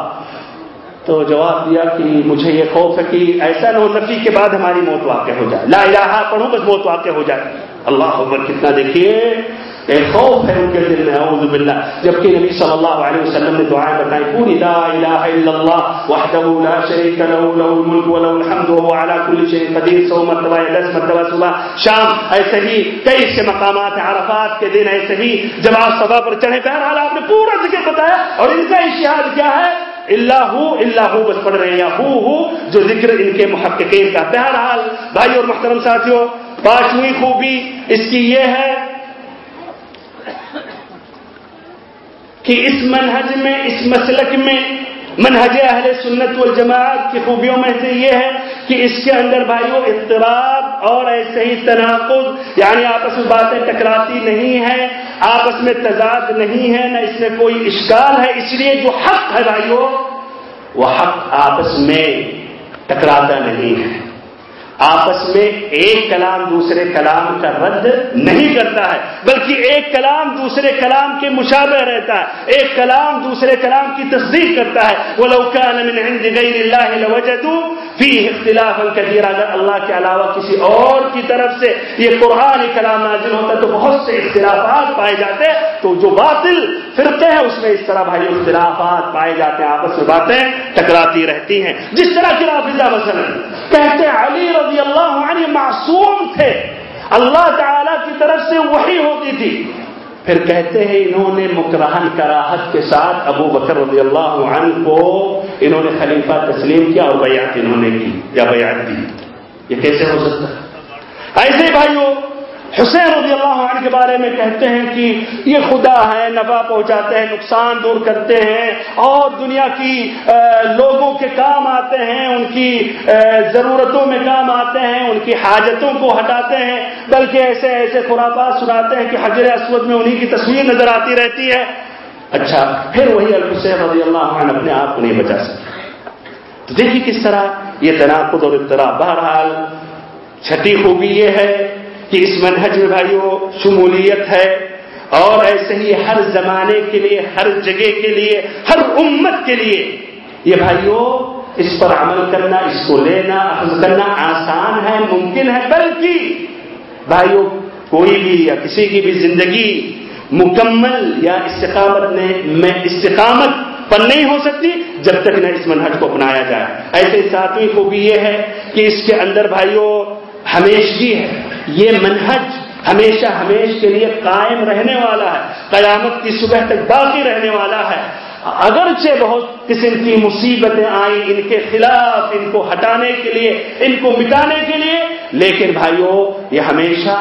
S1: تو جواب دیا کہ مجھے یہ خوف ہے کہ ایسا نہ ہو، نفی کے بعد ہماری موت واقع ہو جائے. لا الہ پڑھو بس موت واقع ہو جائے. اللہ اکبر، کتنا دیکھیے ایک خوف ہے ان کے دل میں، اعوذ باللہ۔ جبکہ نبی صلی اللہ علیہ وسلم نے دعائیں بتائی پوری لا الہ الا اللہ، وحدہ لا شریک له له الملک وله الحمد وهو على كل شيء قدیر سو مرتبہ یا دس مرتبہ صبح شام، ایسے ہی کئی سے مقامات عرفات کے دن، ایسے ہی جب آپ صبح پر چڑھے۔ بہرحال آپ نے پورا ذکر بتایا اور ان کا اشتہاد کیا ہے۔ اللہ اللہ بس پڑھ رہے ہیں۔ یا ہو ہو، جو ذکر ان کے محققین کا۔ بہرحال، بھائی اور محترم ساتھیوں، پانچویں خوبی اس کی یہ ہے کہ اس منہج میں، اس مسلک میں منہج اہل سنت والجماعت کی خوبیوں میں سے یہ ہے کہ اس کے اندر بھائیوں اضطراب اور ایسے ہی تناقض یعنی آپس میں باتیں ٹکراتی نہیں ہیں، آپس میں تضاد نہیں ہے، نہ اس میں کوئی اشکال ہے، اس لیے جو حق ہے بھائیوں وہ حق آپس میں ٹکراتا نہیں ہے۔ آپس میں ایک کلام دوسرے کلام کا رد نہیں کرتا ہے، بلکہ ایک کلام دوسرے کلام کے مشابہ رہتا ہے، ایک کلام دوسرے کلام کی تصدیق کرتا ہے۔ وہ لوکا فی اختلاف القدیر اگر اللہ کے علاوہ کسی اور کی طرف سے یہ قرآن کلام نازل ہوتا تو بہت سے اختلافات پائے جاتے تو جو باطل فرقے ہیں، اس میں اس طرح بھائی اختلافات پائے جاتے ہیں، آپس میں باتیں ٹکراتی رہتی ہیں۔ جس طرح کی رافظہ مثلا کہتے ہیں علی رضی اللہ عنہ معصوم تھے۔ اللہ تعالی کی طرف سے وہی ہوتی تھی۔ پھر کہتے ہیں انہوں نے مکرہن کراہت کے ساتھ ابو بکر رضی اللہ عنہ کو انہوں نے خلیفہ تسلیم کیا اور بیعت انہوں نے کی، یا بیعت دی۔ یہ کیسے ہو سکتا ہے؟ ایسے بھائیوں حسین رضی اللہ عنہ کے بارے میں کہتے ہیں کہ یہ خدا ہے، نفع پہنچاتے ہیں، نقصان دور کرتے ہیں اور دنیا کی لوگوں کے کام آتے ہیں، ان کی ضرورتوں میں کام آتے ہیں، ان کی حاجتوں کو ہٹاتے ہیں۔ بلکہ ایسے ایسے خرابات سناتے ہیں کہ حجر اسود میں انہیں کی تصویر نظر آتی رہتی ہے۔ اچھا پھر وہی الحسین رضی اللہ عنہ اپنے آپ کو نہیں بچا سکتے۔ تو دیکھیے کس طرح یہ تناقض اور اطلاع۔ بہرحال، چھٹی خوبی یہ ہے کہ اس منہج میں بھائیوں شمولیت ہے اور ایسے ہی ہر زمانے کے لیے، ہر جگہ کے لیے، ہر امت کے لیے یہ بھائیوں اس پر عمل کرنا، اس کو لینا اخذ کرنا آسان ہے، ممکن ہے، بلکہ بھائیوں کوئی بھی یا کسی کی بھی زندگی مکمل یا استقامت نے، میں استقامت پر نہیں ہو سکتی جب تک نہ اس منہج کو اپنایا جائے۔ ایسے ساتویں خوبی یہ ہے کہ اس کے اندر بھائیوں ہمیشگی ہے۔ یہ منہج ہمیشہ ہمیش کے لیے قائم رہنے والا ہے، قیامت کی صبح تک باقی رہنے والا ہے۔ اگرچہ بہت قسم کی مصیبتیں آئیں ان کے خلاف، ان کو ہٹانے کے لیے، ان کو مٹانے کے لیے، لیکن بھائیوں یہ ہمیشہ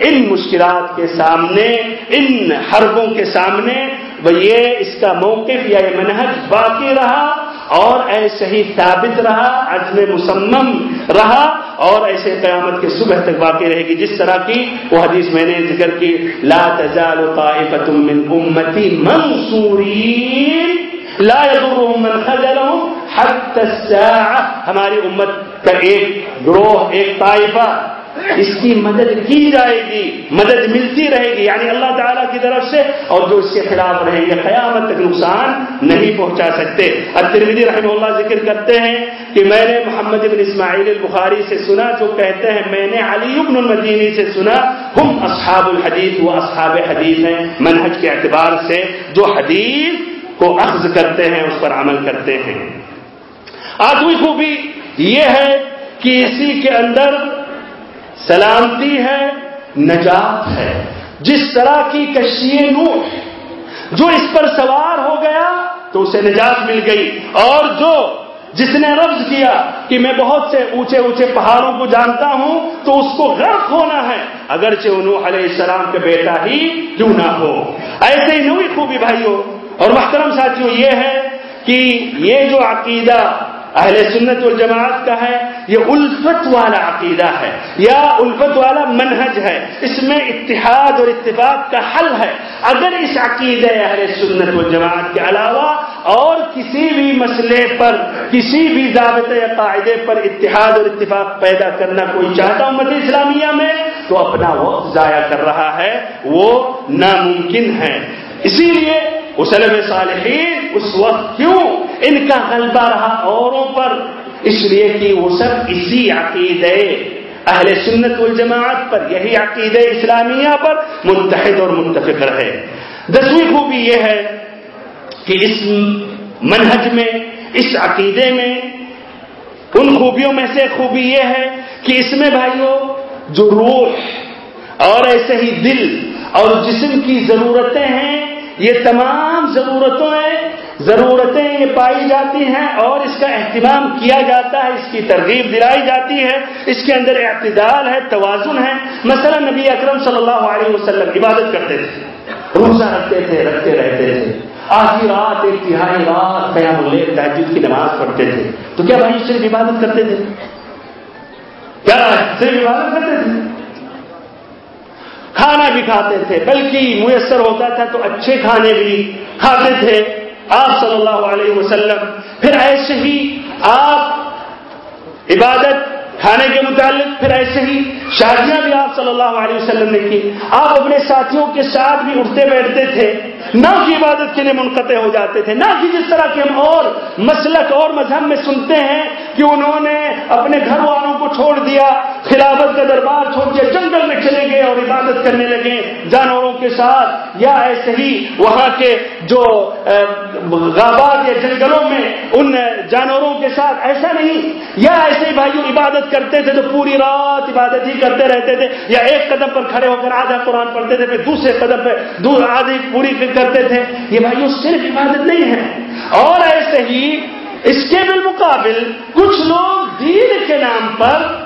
S1: ان مشکلات کے سامنے، ان حربوں کے سامنے، وہ یہ اس کا موقف یا یہ منہج باقی رہا۔ اور ایسے ہی ثابت رہا عزم مسمم رہا اور ایسے قیامت کے صبح تک باقی رہے گی۔ جس طرح کی وہ حدیث میں نے ذکر کی، لا تزال طائفة من امتی منصورین لا يضرهم من خذلهم حتى الساعة۔ ہماری امت کا ایک گروہ، ایک طائفہ اس کی مدد کی جائے گی؟ مدد ملتی رہے گی یعنی اللہ تعالیٰ کی طرف سے، اور جو اس کے خلاف رہیں گے، قیامت تک نقصان نہیں پہنچا سکتے۔ الترمذی رحمہ اللہ ذکر کرتے ہیں کہ میں نے محمد بن اسماعیل البخاری سے سنا، جو کہتے ہیں، میں نے علی ابن المدینی سے سنا، ہم اصحاب الحدیث وہ اصحاب حدیث ہیں منہج کے اعتبار سے، جو حدیث کو اخذ کرتے ہیں، اس پر عمل کرتے ہیں۔ آدمی خوبی یہ ہے کہ اسی کے اندر سلامتی ہے، نجات ہے۔ جس طرح کی کشی نوح، جو اس پر سوار ہو گیا، تو اسے نجات مل گئی۔ اور جو جس نے رفض کیا کہ میں بہت سے اونچے اونچے پہاڑوں کو جانتا ہوں، تو اس کو غرق ہونا ہے۔ اگرچہ انہوں علیہ السلام کا بیٹا ہی کیوں نہ ہو۔ ایسے ہی نوئی خوبی بھائیوں اور محترم ساتھیوں یہ ہے کہ یہ جو عقیدہ اہل سنت والجماعت کا ہے، یہ الفت والا عقیدہ ہے، یا الفت والا منہج ہے، اس میں اتحاد اور اتفاق کا حل ہے۔ اگر اس عقیدہ اہل سنت والجماعت کے علاوہ اور کسی بھی مسئلے پر، کسی بھی ضابطے یا قاعدے پر اتحاد اور اتفاق پیدا کرنا کوئی چاہتا امت اسلامیہ میں، تو اپنا وقت ضائع کر رہا ہے، وہ ناممکن ہے۔ اسی لیے اسلم صالحین اس وقت کیوں؟ ان کا غلبہ رہا اوروں پر۔ اس لیے کہ وہ سب اسی عقیدے اہل سنت والجماعت پر یہی عقید اسلامیہ پر متحد اور متفق رہے۔ دسویں خوبی یہ ہے کہ اس منہج میں، اس عقیدے میں، ان خوبیوں میں سے خوبی یہ ہے کہ اس میں بھائیوں جو روح اور ایسے ہی دل اور جسم کی ضرورتیں ہیں یہ تمام ضرورتوں ضرورتیں یہ پائی جاتی ہیں اور اس کا اہتمام کیا جاتا ہے، اس کی ترغیب دلائی جاتی ہے، اس کے اندر اعتدال ہے، توازن ہے۔ مثلا نبی اکرم صلی اللہ علیہ وسلم عبادت کرتے تھے، روزہ رکھتے تھے، رکھتے رہتے تھے۔ آدھی رات ایک تہائی رات قیام اللیل تحجد کی نماز پڑھتے تھے۔ تو کیا بھائی صرف عبادت کرتے تھے؟ کیا صرف عبادت کرتے تھے؟ کھانا بھی کھاتے تھے، بلکہ میسر ہوتا تھا تو اچھے کھانے بھی کھاتے تھے۔ آپ صلی اللہ علیہ وسلم، پھر ایسے ہی آپ عبادت، کھانے کے متعلق پھر ایسے ہی شادیاں بھی آپ صلی اللہ علیہ وسلم نے کی۔ آپ اپنے ساتھیوں کے ساتھ بھی اٹھتے بیٹھتے تھے، نہ کی عبادت کے لیے منقطع ہو جاتے تھے۔ نہ کہ جس طرح کے ہم اور مسلک اور مذہب میں سنتے ہیں کہ انہوں نے اپنے گھر والوں کو چھوڑ دیا خلافت کا دربار چھوڑ دیا جنگل میں چلے گئے اور عبادت کرنے لگے۔ جانوروں کے ساتھ یا ایسے ہی وہاں کے جو غابات یا جنگلوں میں ان جانوروں کے ساتھ ایسا نہیں۔ یا ایسے ہی بھائیوں عبادت کرتے تھے تو پوری رات عبادت ہی کرتے رہتے تھے۔ یا ایک قدم پر کھڑے ہو کر آدھا قرآن پڑھتے تھے، پھر دوسرے قدم پہ دور آدھی پوری کرتے تھے۔ یہ بھائیوں صرف عبادت نہیں ہے۔ اور ایسے ہی اس کے بالمقابل کچھ لوگ دین کے نام پر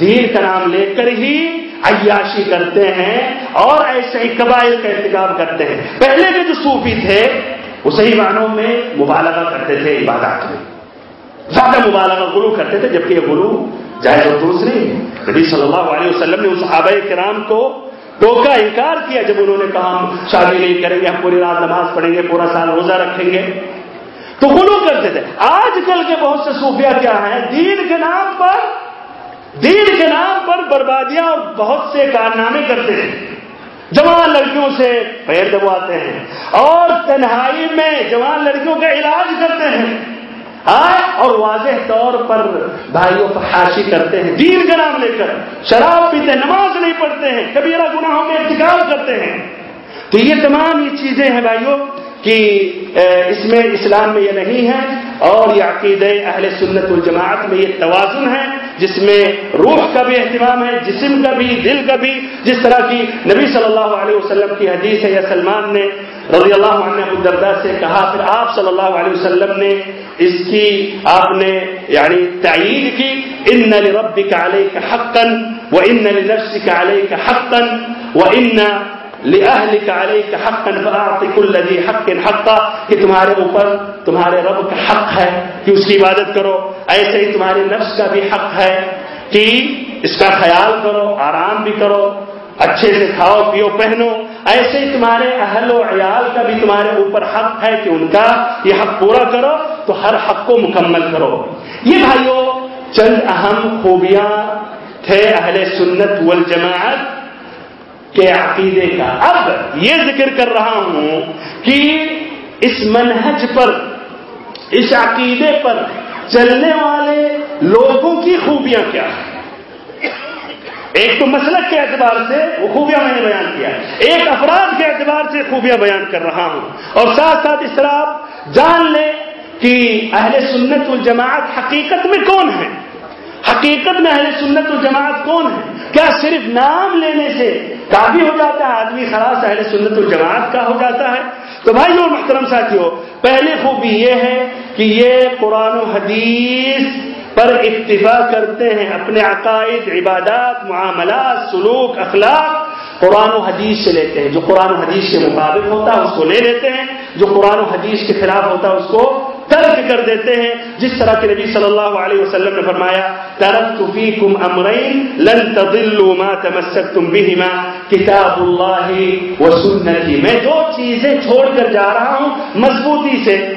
S1: دین کا نام لے کر ہی عیاشی کرتے ہیں اور ایسے ہی قبائل کا انتخاب کرتے ہیں۔ پہلے کے جو صوفی تھے، وہ صحیح معنوں میں مبالغہ کرتے تھے عبادات میں۔ زیادہ مبالغہ گرو کرتے تھے، جبکہ یہ گرو جائز اور دوسری نبی صلی اللہ علیہ وسلم نے اس آبۂ کرام کو ٹوکا، انکار کیا۔ جب انہوں نے کہا ہم شادی نہیں کریں گے، ہم پوری رات نماز پڑھیں گے، پورا سال روزہ رکھیں گے۔ تو گلو کرتے تھے۔ آج کل کے بہت سے صوفیہ کیا ہیں؟ دین کے نام پر دین کے نام پر بربادیاں اور بہت سے کارنامے کرتے ہیں۔ جوان لڑکیوں سے پیر دبواتے ہیں اور تنہائی میں جوان لڑکیوں کا علاج کرتے ہیں۔ اور واضح طور پر بھائیوں کو حاشی کرتے ہیں۔ دین کا نام لے کر شراب پیتے ہیں نماز نہیں پڑھتے ہیں، کبیرہ گناہوں میں انتخاب کرتے ہیں۔ تو یہ تمام یہ چیزیں ہیں بھائیوں کہ اس میں اسلام میں یہ نہیں ہے اور یہ عقید اہل سنت الجماعت میں یہ توازن ہے، جس میں روح کا بھی اہتمام ہے، جسم کا بھی، دل کا بھی، جس طرح کی نبی صلی اللہ علیہ وسلم کی حدیث ہے، یا سلمان نے رضی اللہ عنہ ابو سے کہا، پھر آپ صلی اللہ علیہ وسلم نے اس کی، آپ نے یعنی تعید کی ان لربک علیک حقا وان لنفسک علیک حقا وان لأهلك عليك حقا فاعط كل ذي حق حقا، کہ تمہارے اوپر تمہارے رب کا حق ہے، کہ اس کی عبادت کرو۔ ایسے ہی تمہارے نفس کا بھی حق ہے کہ اس کا خیال کرو، آرام بھی کرو، اچھے سے کھاؤ، پیو، پہنو۔ ایسے ہی تمہارے اہل و عیال کا بھی تمہارے اوپر حق ہے کہ ان کا یہ حق پورا کرو، تو ہر حق کو مکمل کرو۔ یہ بھائیوں چند اہم خوبیاں تھے اہل سنت والجماعت۔ کے عقیدے کا۔ اب یہ ذکر کر رہا ہوں کہ اس منہج پر، اس عقیدے پر چلنے والے لوگوں کی خوبیاں کیا ہیں؟ ایک تو مسلک کے اعتبار سے وہ خوبیاں میں نے بیان کیا ایک افراد کے اعتبار سے خوبیاں بیان کر رہا ہوں۔ اور ساتھ ساتھ اس طرح آپ جان لیں کہ اہل سنت الجماعت حقیقت میں کون ہے حقیقت میں اہل سنت الجماعت کون ہے کیا صرف نام لینے سے کافی ہو جاتا ہے؟ آدمی خلاص اہل سنت الجماعت کا ہو جاتا ہے۔ تو بھائی اور محترم ساتھیوں پہلی خوبی یہ ہے کہ یہ قرآن و حدیث پر اکتفا کرتے ہیں اپنے عقائد، عبادات، معاملات، سلوک، اخلاق قرآن و حدیث سے لیتے ہیں۔ جو قرآن و حدیث کے مطابق ہوتا ہے اس کو لے لیتے ہیں، جو قرآن و حدیث کے خلاف ہوتا ہے اس کو ترک کر دیتے ہیں۔ جس طرح کہ نبی صلی اللہ علیہ وسلم نے فرمایا ترک فیکم امرین لن تضلوا ما تمسکتم بهما کتاب اللہ و سنتی. میں دو چیزیں چھوڑ کر جا رہا ہوں مضبوطی سے۔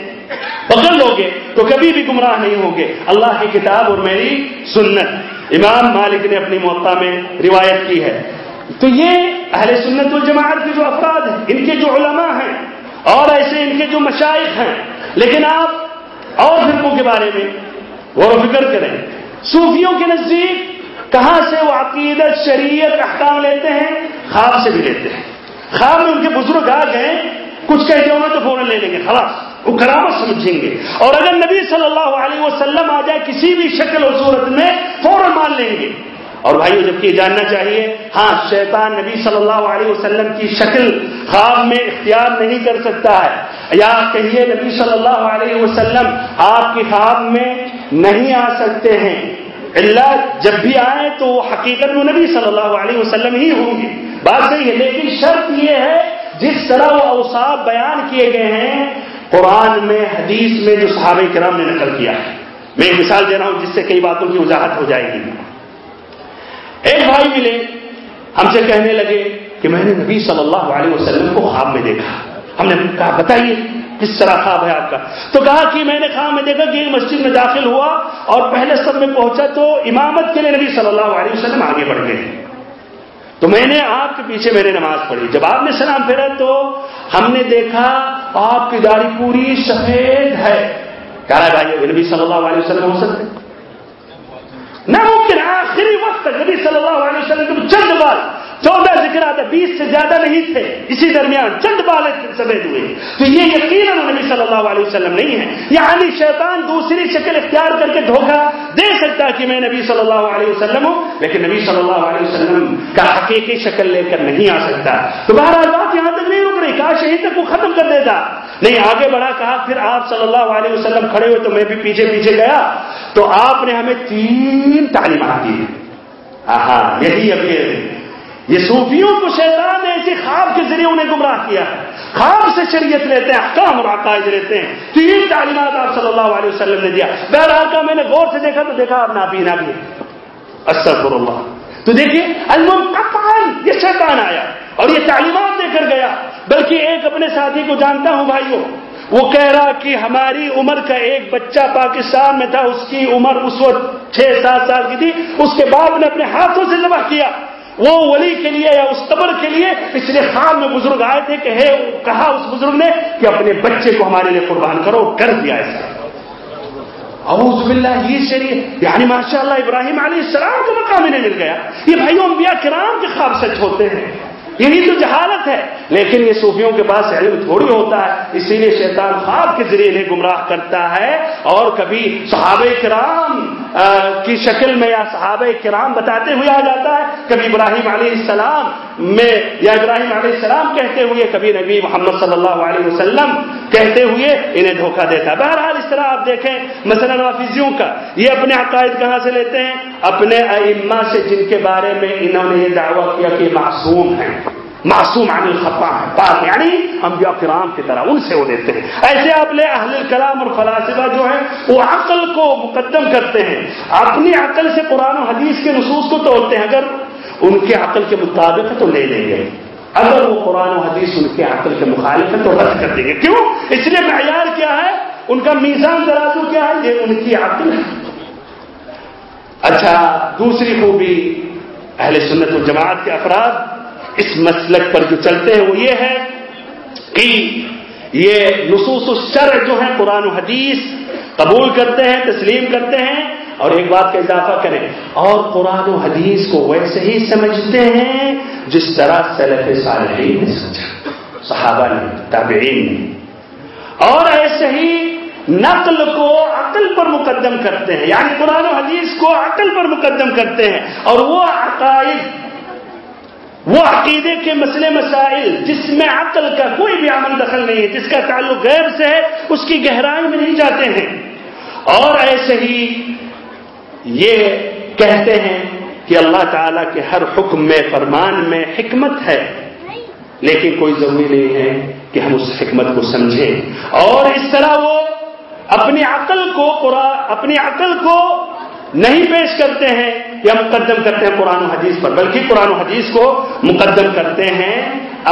S1: پکڑ لو گے تو کبھی بھی گمراہ نہیں ہوں گے اللہ کی کتاب اور میری سنت۔ امام مالک نے اپنی موقع میں روایت کی ہے۔ تو یہ اہل سنت الجماعت کے جو افراد ہیں، ان کے جو علماء ہیں، اور ایسے ان کے جو مشائق ہیں لیکن آپ اور فرقوں کے بارے میں غور و فکر کریں۔ صوفیوں کے نزدیک کہاں سے وہ عقیدت شریعت، احکام لیتے ہیں؟ خواب سے بھی لیتے ہیں۔ خواب میں ان کے بزرگ آ گئے، کچھ کہتے ہوں تو فوراً لے لیں گے، خلاص، وہ کرامت سمجھیں گے۔ اور اگر نبی صلی اللہ علیہ وسلم آ جائے کسی بھی شکل اور صورت میں، فوراً مان لیں گے۔ اور بھائیو جب یہ جاننا چاہیے ہاں شیطان نبی صلی اللہ علیہ وسلم کی شکل خواب میں اختیار نہیں کر سکتا ہے۔ یا کہیے، نبی صلی اللہ علیہ وسلم آپ کی خواب میں نہیں آ سکتے ہیں۔ اللہ جب بھی آئے تو حقیقت میں نبی صلی اللہ علیہ وسلم ہی ہوں گے۔ بات صحیح ہے، لیکن شرط یہ ہے، جس طرح وہ اوساف بیان کیے گئے ہیں، قرآن میں، حدیث میں جو صحابہ کرام نے نقل کیا ہے۔ میں ایک مثال دے رہا ہوں، جس سے کئی باتوں کی وضاحت ہو جائے گی۔ ایک بھائی ملے، ہم سے کہنے لگے کہ میں نے نبی صلی اللہ علیہ وسلم کو خواب میں دیکھا۔ ہم نے کہا، بتائیے، کس طرح خواب ہے آپ کا؟ تو کہا کہ میں نے خواب میں دیکھا کہ مسجد میں داخل ہوا اور پہلے سب میں پہنچا تو امامت کے لیے نبی صلی اللہ علیہ وسلم آگے بڑھ گئے۔ تو میں نے آپ کے پیچھے میرے نماز پڑھی۔ جب آپ نے سلام پھیرا تو ہم نے دیکھا آپ کی داڑھی پوری سفید ہے۔ کہا بھائی نبی صلی اللہ علیہ وسلم ہو سکتے ناممکن آخری وقت تک نبی صلی اللہ علیہ وسلم چند بار چودہ ذکر آتا بیس سے زیادہ نہیں تھے۔ اسی درمیان چند بال سفید ہوئے۔ تو یہ یقیناً نبی صلی اللہ علیہ وسلم نہیں ہے۔ یعنی شیطان دوسری شکل اختیار کر کے دھوکہ دے سکتا کہ میں نبی صلی اللہ علیہ وسلم ہوں، لیکن نبی صلی اللہ علیہ وسلم کا حقیقی شکل لے کر نہیں آ سکتا۔ تو بہرحال بات یہاں تک نہیں رک رہی کاش یہیں تک وہ ختم کر دیتا۔ نہیں، آگے بڑھا کہا، پھر آپ صلی اللہ علیہ وسلم کھڑے ہوئے تو میں بھی پیچھے پیچھے گیا۔ تو آپ نے ہمیں تین تعلیمات دی ہاں یہی ابھی یہ صوفیوں کو شیطان نے ایسے خواب کے ذریعے انہیں گمراہ کیا ہے۔ خواب سے شریعت لیتے ہیں، احکام اور عقائد لیتے ہیں۔ تین تعلیمات آپ صلی اللہ علیہ وسلم نے دیا۔ بہرحال کا میں نے غور سے دیکھا تو دیکھا آپ نابی نابی استغفر اللہ تو دیکھیے المن یہ شیطان آیا اور یہ تعلیمات دے کر گیا۔ بلکہ ایک اپنے ساتھی کو جانتا ہوں بھائیوں وہ کہہ رہا کہ ہماری عمر کا ایک بچہ پاکستان میں تھا، اس کی عمر اس وقت چھ، سات سال کی تھی۔ اس کے باپ نے اپنے ہاتھوں سے ذبح کیا۔ وہ ولی کے لیے یا اس قبر کے لیے اس لیے خان میں بزرگ آئے تھے کہ ہے، کہا اس بزرگ نے کہ اپنے بچے کو ہمارے لیے قربان کرو، کر دیا ایسا اعوذ باللہ، یہ شریف یعنی ماشاء اللہ ابراہیم علیہ السلام کو مقام انہیں مل گیا۔ یہ بھائیوں، انبیاء کرام کے خواب سچ ہوتے ہیں۔ یہی تو جہالت ہے۔ لیکن یہ صوفیوں کے پاس علم تھوڑی ہوتا ہے، اسی لیے شیطان خواب کے ذریعے انہیں گمراہ کرتا ہے۔ اور کبھی صحابہ کرام کی شکل میں یا صحابہ کرام بتاتے ہوئے آ جاتا ہے، کبھی ابراہیم علیہ السلام میں، یا ابراہیم علیہ السلام کہتے ہوئے، کبھی نبی محمد صلی اللہ علیہ وسلم کہتے ہوئے انہیں دھوکہ دیتا ہے۔ بہرحال اس طرح آپ دیکھیں، مثلا نوافیزیوں کا، یہ اپنے عقائد کہاں سے لیتے ہیں؟ اپنے ائمہ سے، جن کے بارے میں انہوں نے یہ دعویٰ کیا کہ معصوم ہیں۔ معصوم عن الخطا ہے پاک یعنی انبیاء کرام کی طرح ان سے وہ دیتے ہیں. ایسے آپ لے اہل کلام اور فلاسفہ جو ہے وہ عقل کو مقدم کرتے ہیں. اپنی عقل سے قرآن و حدیث کے نصوص کو توڑتے ہیں. اگر ان کے عقل کے مطابق ہے تو لے لیں گے. اگر وہ قرآن و حدیث ان کے عقل کے مخالف ہے تو رد کر دیں گے. کیوں؟ اس لیے معیار کیا ہے؟ ان کا میزان درازو کیا ہے؟ یہ ان کی عقل ہے. اچھا دوسری خوبی اہل سنت و جماعت کے افراد اس مسلک پر جو چلتے ہیں وہ یہ ہے کہ یہ نصوص الشرع جو ہے قرآن و حدیث قبول کرتے ہیں، تسلیم کرتے ہیں اور ایک بات کا اضافہ کریں، اور قرآن و حدیث کو ویسے ہی سمجھتے ہیں جس طرح سلف صالحین نے سمجھا، صحابہ نے، تابعین نے۔ اور ایسے ہی نقل کو عقل پر مقدم کرتے ہیں یعنی قرآن و حدیث کو عقل پر مقدم کرتے ہیں، اور وہ عقائد وہ عقیدے کے مسئلے مسائل جس میں عقل کا کوئی بھی عمل دخل نہیں ہے، جس کا تعلق غیر سے ہے، اس کی گہرائی میں نہیں جاتے ہیں۔ اور ایسے ہی یہ کہتے ہیں کہ اللہ تعالیٰ کے ہر حکم میں، فرمان میں حکمت ہے۔ لیکن کوئی ضروری نہیں ہے کہ ہم اس حکمت کو سمجھیں۔ اور اس طرح وہ اپنی عقل کو اپنی عقل کو نہیں پیش کرتے ہیں یا مقدم کرتے ہیں قرآن و حدیث پر، بلکہ قرآن و حدیث کو مقدم کرتے ہیں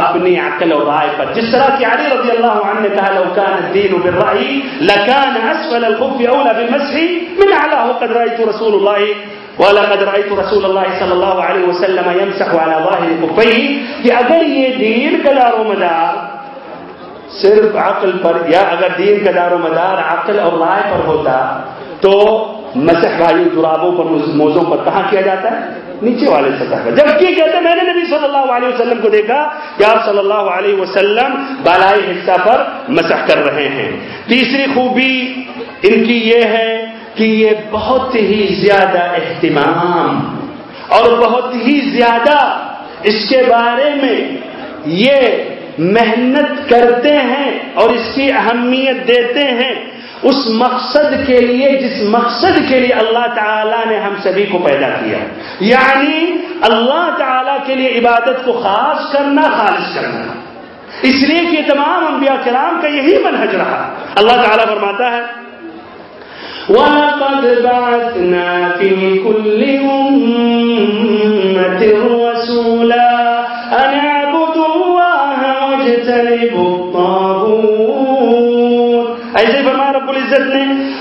S1: اپنی عقل اور رائے پر۔ جس طرح کی علی رضی اللہ عنہ نے کہا، لو لوکان الدین بالرائی لکان اسفل الخف اولا بالمسح من اعلاه قد رايت رسول الله وَلَقَدْ رَأَيْتُ رَسُولَ اللَّهِ صلی اللہ علیہ وسلم يمسح على ظاهر كفيه کہ اگر یہ دین کا دار و مدار صرف عقل پر، یا اگر دین کا دار و مدار عقل اور رائے پر ہوتا، تو مسح بھائی جرابوں پر موزوں پر کہاں کیا جاتا ہے؟ نیچے والے سطح پر جبکہ کہتے میں نے نبی صلی اللہ علیہ وسلم کو دیکھا کہ آپ صلی اللہ علیہ وسلم بالائی حصہ پر مسح کر رہے ہیں۔ تیسری خوبی ان کی یہ ہے کہ یہ بہت ہی زیادہ اہتمام اور بہت ہی زیادہ اس کے بارے میں یہ محنت کرتے ہیں اور اس کی اہمیت دیتے ہیں۔ اس مقصد کے لیے جس مقصد کے لیے اللہ تعالیٰ نے ہم سبھی کو پیدا کیا۔ یعنی اللہ تعالیٰ کے لیے عبادت کو خاص کرنا، خالص کرنا۔ اس لیے کہ تمام انبیاء کرام کا یہی منحج رہا۔ اللہ تعالیٰ فرماتا ہے، وَلَقَدْ بَعَثْنَا فِي كُلِّ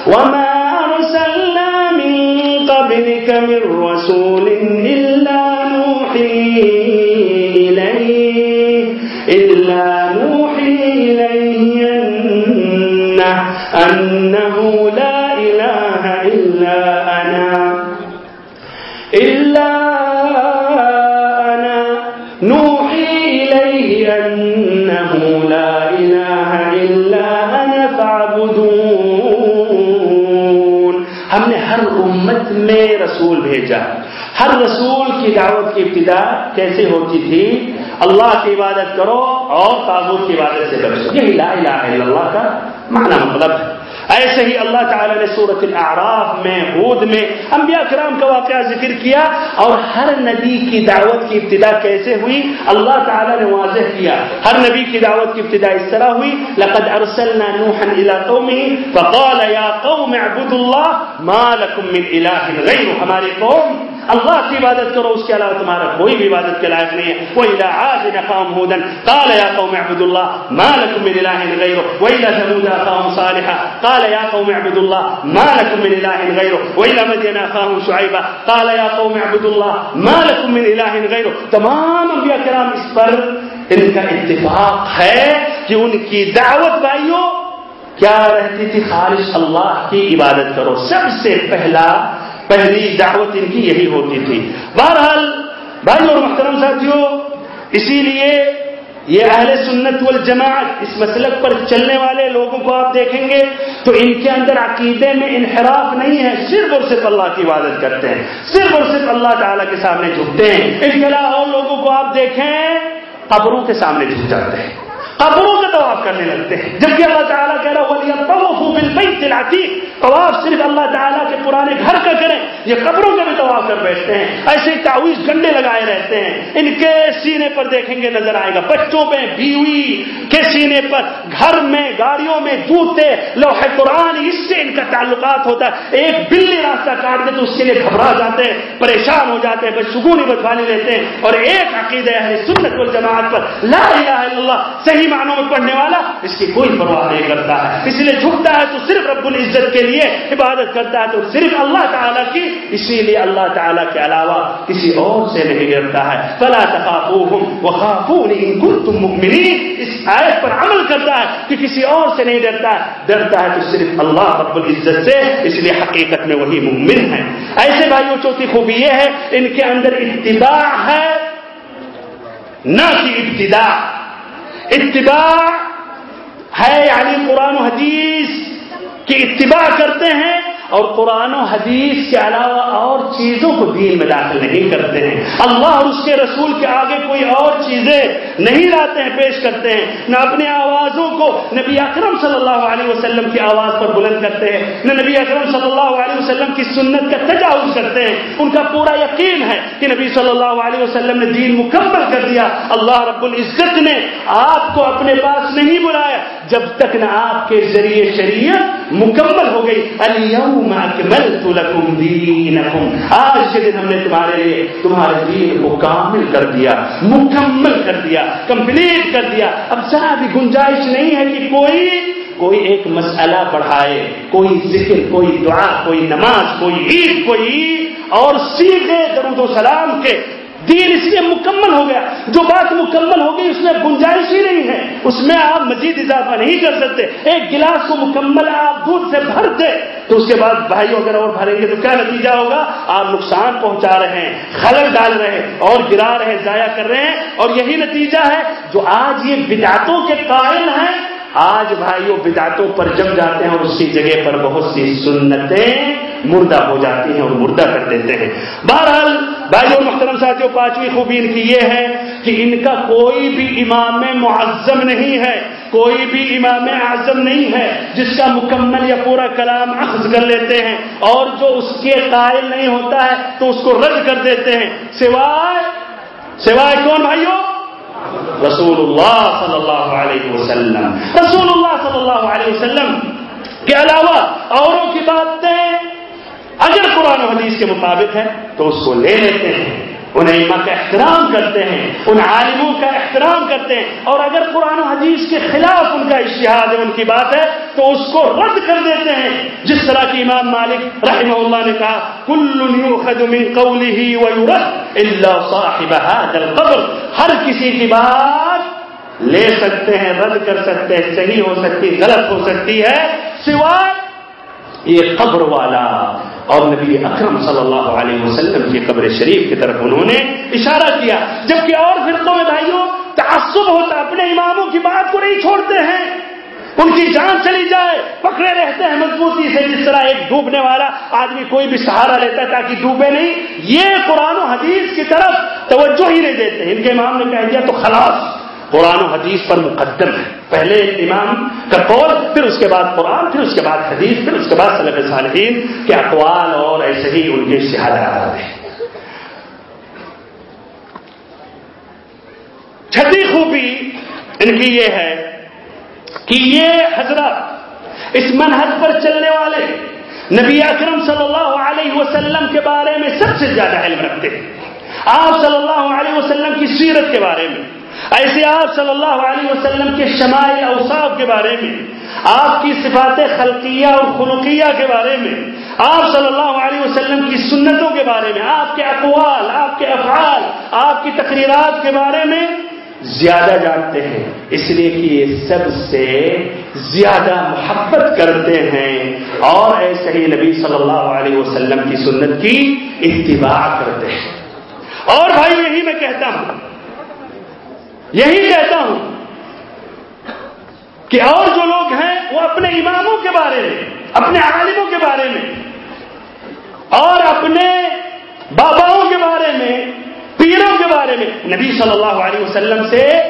S1: وما أرسلنا من قبلك من رسول امت میں رسول بھیجا۔ ہر رسول کی دعوت کی ابتدا کیسے ہوتی تھی؟ اللہ کی عبادت کرو اور تعبت کی عبادت سے بچو۔ یہی لا الہ الا اللہ کا معنی مطلب ہے۔ ایسے ہی اللہ تعالی نے صورت الاعراف میں ہود میں انبیاء کرام کا واقعہ ذکر کیا اور ہر نبی کی دعوت کی ابتدا کیسے ہوئی؟ اللہ تعالی نے واضح کیا، ہر نبی کی دعوت کی ابتدا اس طرح ہوئی، لقد ارسلنا نوحا الى قومه فقال يا قوم اعبدوا الله ما لكم من اله غيره، ہمارے قوم اللہ کی عبادت کرو، اس کے علاوہ تمہارا کوئی بھی عبادت کے لائق نہیں ہے۔ وَإِلَى عَادٍ أَخَاهُمْ هُودًا، قَالَ يَا قَوْمِ اعْبُدُوا اللَّهَ مَا لَكُم مِّنْ إِلَٰهٍ غَيْرُهُ۔ وَإِلَى ثَمُودَ أَخَاهُمْ صَالِحًا، قَالَ يَا قَوْمِ اعْبُدُوا اللَّهَ مَا لَكُم مِّنْ إِلَٰهٍ غَيْرُهُ۔ وَإِلَى مَدْيَنَ أَخَاهُمْ شُعَيْبًا، قَالَ يَا قَوْمِ اعْبُدُوا اللَّهَ مَا لَكُم مِّنْ إِلَٰهٍ غَيْرُهُ۔ تمام انبیاء کرام اس پر ان کا اتفاق ہے کہ ان کی دعوت بھائیوں کیا رہتی تھی خالص اللہ کی عبادت کرو۔ سب سے پہلا پہلی دعوت ان کی یہی ہوتی تھی۔ بہرحال بھائی اور محترم ساتھیوں اسی لیے یہ اہل سنت والجماعت اس مسلک پر چلنے والے لوگوں کو آپ دیکھیں گے تو ان کے اندر عقیدے میں انحراف نہیں ہے، صرف اور صرف اللہ کی عبادت کرتے ہیں، صرف اور صرف اللہ تعالیٰ کے سامنے جھکتے ہیں۔ اس کے علاوہ اور لوگوں کو آپ دیکھیں، قبروں کے سامنے جھک جاتے ہیں۔ قبروں کا طواف کرنے لگتے ہیں۔ جبکہ اللہ تعالیٰ کہہ رہا ہے طواف صرف اللہ تعالیٰ کے پرانے گھر کا کریں، یہ قبروں کا بھی طواف کر بیٹھتے ہیں۔ ایسے تعویذ گنڈے لگائے رہتے ہیں۔ ان کے سینے پر دیکھیں گے نظر آئے گا۔ بچوں میں بیوی کے سینے پر، گھر میں، گاڑیوں میں جوتے لوح قرآن، اس سے ان کا تعلقات ہوتا ہے۔ ایک بلی راستہ کاٹ دے تو اس کے لیے گھبرا جاتے ہیں، پریشان ہو جاتے ہیں بس سکون بتوانے لیتے ہیں۔ اور ایک عقیدہ ہے سنت والجماعت پر، لا الہ الا اللہ، صحیح معنوں میں پڑھنے والا اس کی کوئی پرواہ نہیں کرتا۔ ہے اس لیے جھکتا ہے تو صرف رب العزت کے لیے عبادت کرتا ہے تو صرف اللہ تعالیٰ کی، اسی لیے اللہ تعالیٰ کے علاوہ کسی اور سے نہیں ڈرتا ہے۔ فلا تخافوهم وخافون ان كنتم مؤمنين۔ اس آیت پر عمل کرتا ہے کہ کسی اور سے نہیں ڈرتا۔ ہے ڈرتا ہے تو صرف اللہ رب العزت سے، اس لیے حقیقت میں وہی مؤمن ہے۔ ایسے بھائیوں چوتھی خوبی یہ ہے، ان کے اندر اتباع ہے، نہ کہ ابتداء اتباع ہے یعنی قرآن و حدیث کی اتباع کرتے ہیں اور قرآن و حدیث کے علاوہ اور چیزوں کو دین میں داخل نہیں کرتے ہیں۔ اللہ اور اس کے رسول کے آگے کوئی اور چیزیں نہیں لاتے ہیں، پیش کرتے ہیں۔ نہ اپنے آوازوں کو نبی اکرم صلی اللہ علیہ وسلم کی آواز پر بلند کرتے ہیں، نہ نبی اکرم صلی اللہ علیہ وسلم کی سنت کا تجاوز کرتے ہیں۔ ان کا پورا یقین ہے کہ نبی صلی اللہ علیہ وسلم نے دین مکمل کر دیا۔ اللہ رب العزت نے آپ کو اپنے پاس نہیں بلایا۔ جب تک نہ آپ کے ذریعے شریعت مکمل ہو گئی۔ اکملت لکم دینکم آج کے دن ہم نے تمہارے لیے تمہارے دین کو کامل کر دیا، مکمل کر دیا، کمپلیٹ کر دیا۔ اب ذرا بھی گنجائش نہیں ہے کہ کوئی کوئی ایک مسئلہ پڑھائے کوئی ذکر، کوئی دعا، کوئی نماز، کوئی عید، کوئی اور سیدھے درود و سلام کے دین اس لیے مکمل ہو گیا۔ جو بات مکمل ہو گئی اس میں گنجائش ہی نہیں ہے۔ اس میں آپ مزید اضافہ نہیں کر سکتے۔ ایک گلاس کو مکمل آپ دودھ سے بھر دے تو اس کے بعد بھائی اگر اور بھریں گے تو کیا نتیجہ ہوگا؟ آپ نقصان پہنچا رہے ہیں، خلل ڈال رہے ہیں اور گرا رہے ہیں، ضائع کر رہے ہیں۔ اور یہی نتیجہ ہے، جو آج یہ بدعتوں کے قائل ہیں، آج بھائیوں بدعتوں پر جم جاتے ہیں اور اسی جگہ پر بہت سی سنتیں مردہ ہو جاتی ہیں اور مردہ کر دیتے ہیں۔ بہرحال بھائیوں محترم ساتھیوں پانچویں خوبی ان کی یہ ہے کہ ان کا کوئی بھی امام معظم نہیں ہے، کوئی بھی امام اعظم نہیں ہے جس کا مکمل یا پورا کلام اخذ کر لیتے ہیں اور جو اس کے قائل نہیں ہوتا ہے تو اس کو رد کر دیتے ہیں۔ سوائے سوائے کون بھائیوں رسول اللہ صلی اللہ علیہ وسلم۔ رسول اللہ صلی اللہ علیہ وسلم کے علاوہ اوروں کی باتیں اگر قرآن و حدیث کے مطابق ہے تو اس کو لے لیتے ہیں۔ ان علما کا احترام کرتے ہیں، ان عالموں کا احترام کرتے ہیں۔ اور اگر قرآن و حدیث کے خلاف ان کا اشتہاد ہے ان کی بات ہے تو اس کو رد کر دیتے ہیں۔ جس طرح کی امام مالک رحمہ اللہ نے کہا، کل من قوله ويرد الا صاحب هذا القبر۔ ہر کسی کی بات لے سکتے ہیں، رد کر سکتے ہیں، صحیح ہو سکتی، غلط ہو سکتی ہے، سوائے یہ قبر والا۔ اور نبی اکرم صلی اللہ علیہ وسلم کی قبر شریف کی طرف انہوں نے اشارہ کیا، جبکہ اور فرقوں میں بھائیوں، تعصب ہوتا، اپنے اماموں کی بات کو نہیں چھوڑتے ہیں۔ ان کی جان چلی جائے، پکڑے رہتے ہیں مضبوطی سے، جس طرح ایک ڈوبنے والا آدمی کوئی بھی سہارا لیتا ہے تاکہ ڈوبے نہیں۔ یہ قرآن و حدیث کی طرف توجہ ہی نہیں دیتے۔ ان کے امام نے کہہ دیا تو خلاص۔ قرآن و حدیث پر مقدم ہے۔ پہلے امام کا قول، پھر اس کے بعد قرآن، پھر اس کے بعد حدیث، پھر اس کے بعد صلی صالحین کے اقوال اور ایسے ہی ان کے شہادات ہیں۔ چھٹی خوبی ان کی یہ ہے کہ یہ حضرت اس منحج پر چلنے والے نبی اکرم صلی اللہ علیہ وسلم کے بارے میں سب سے زیادہ علم رکھتے ہیں۔ آپ صلی اللہ علیہ وسلم کی سیرت کے بارے میں۔ ایسے آپ صلی اللہ علیہ وسلم کے شمائل اوصاف کے بارے میں، آپ کی صفات خلقیہ اور خلقیہ کے بارے میں، آپ صلی اللہ علیہ وسلم کی سنتوں کے بارے میں، آپ کے اقوال، آپ کے افعال، آپ کی تقریرات کے بارے میں زیادہ جانتے ہیں۔ اس لیے کہ یہ سب سے زیادہ محبت کرتے ہیں۔ اور ایسے ہی نبی صلی اللہ علیہ وسلم کی سنت کی اتباع کرتے ہیں۔ اور بھائی، یہی میں کہتا ہوں یہی کہتا ہوں کہ اور جو لوگ ہیں وہ اپنے اماموں کے بارے میں، اپنے عالموں کے بارے میں، اور اپنے باباؤں کے بارے میں، پیروں کے بارے میں، نبی صلی اللہ علیہ وسلم سے،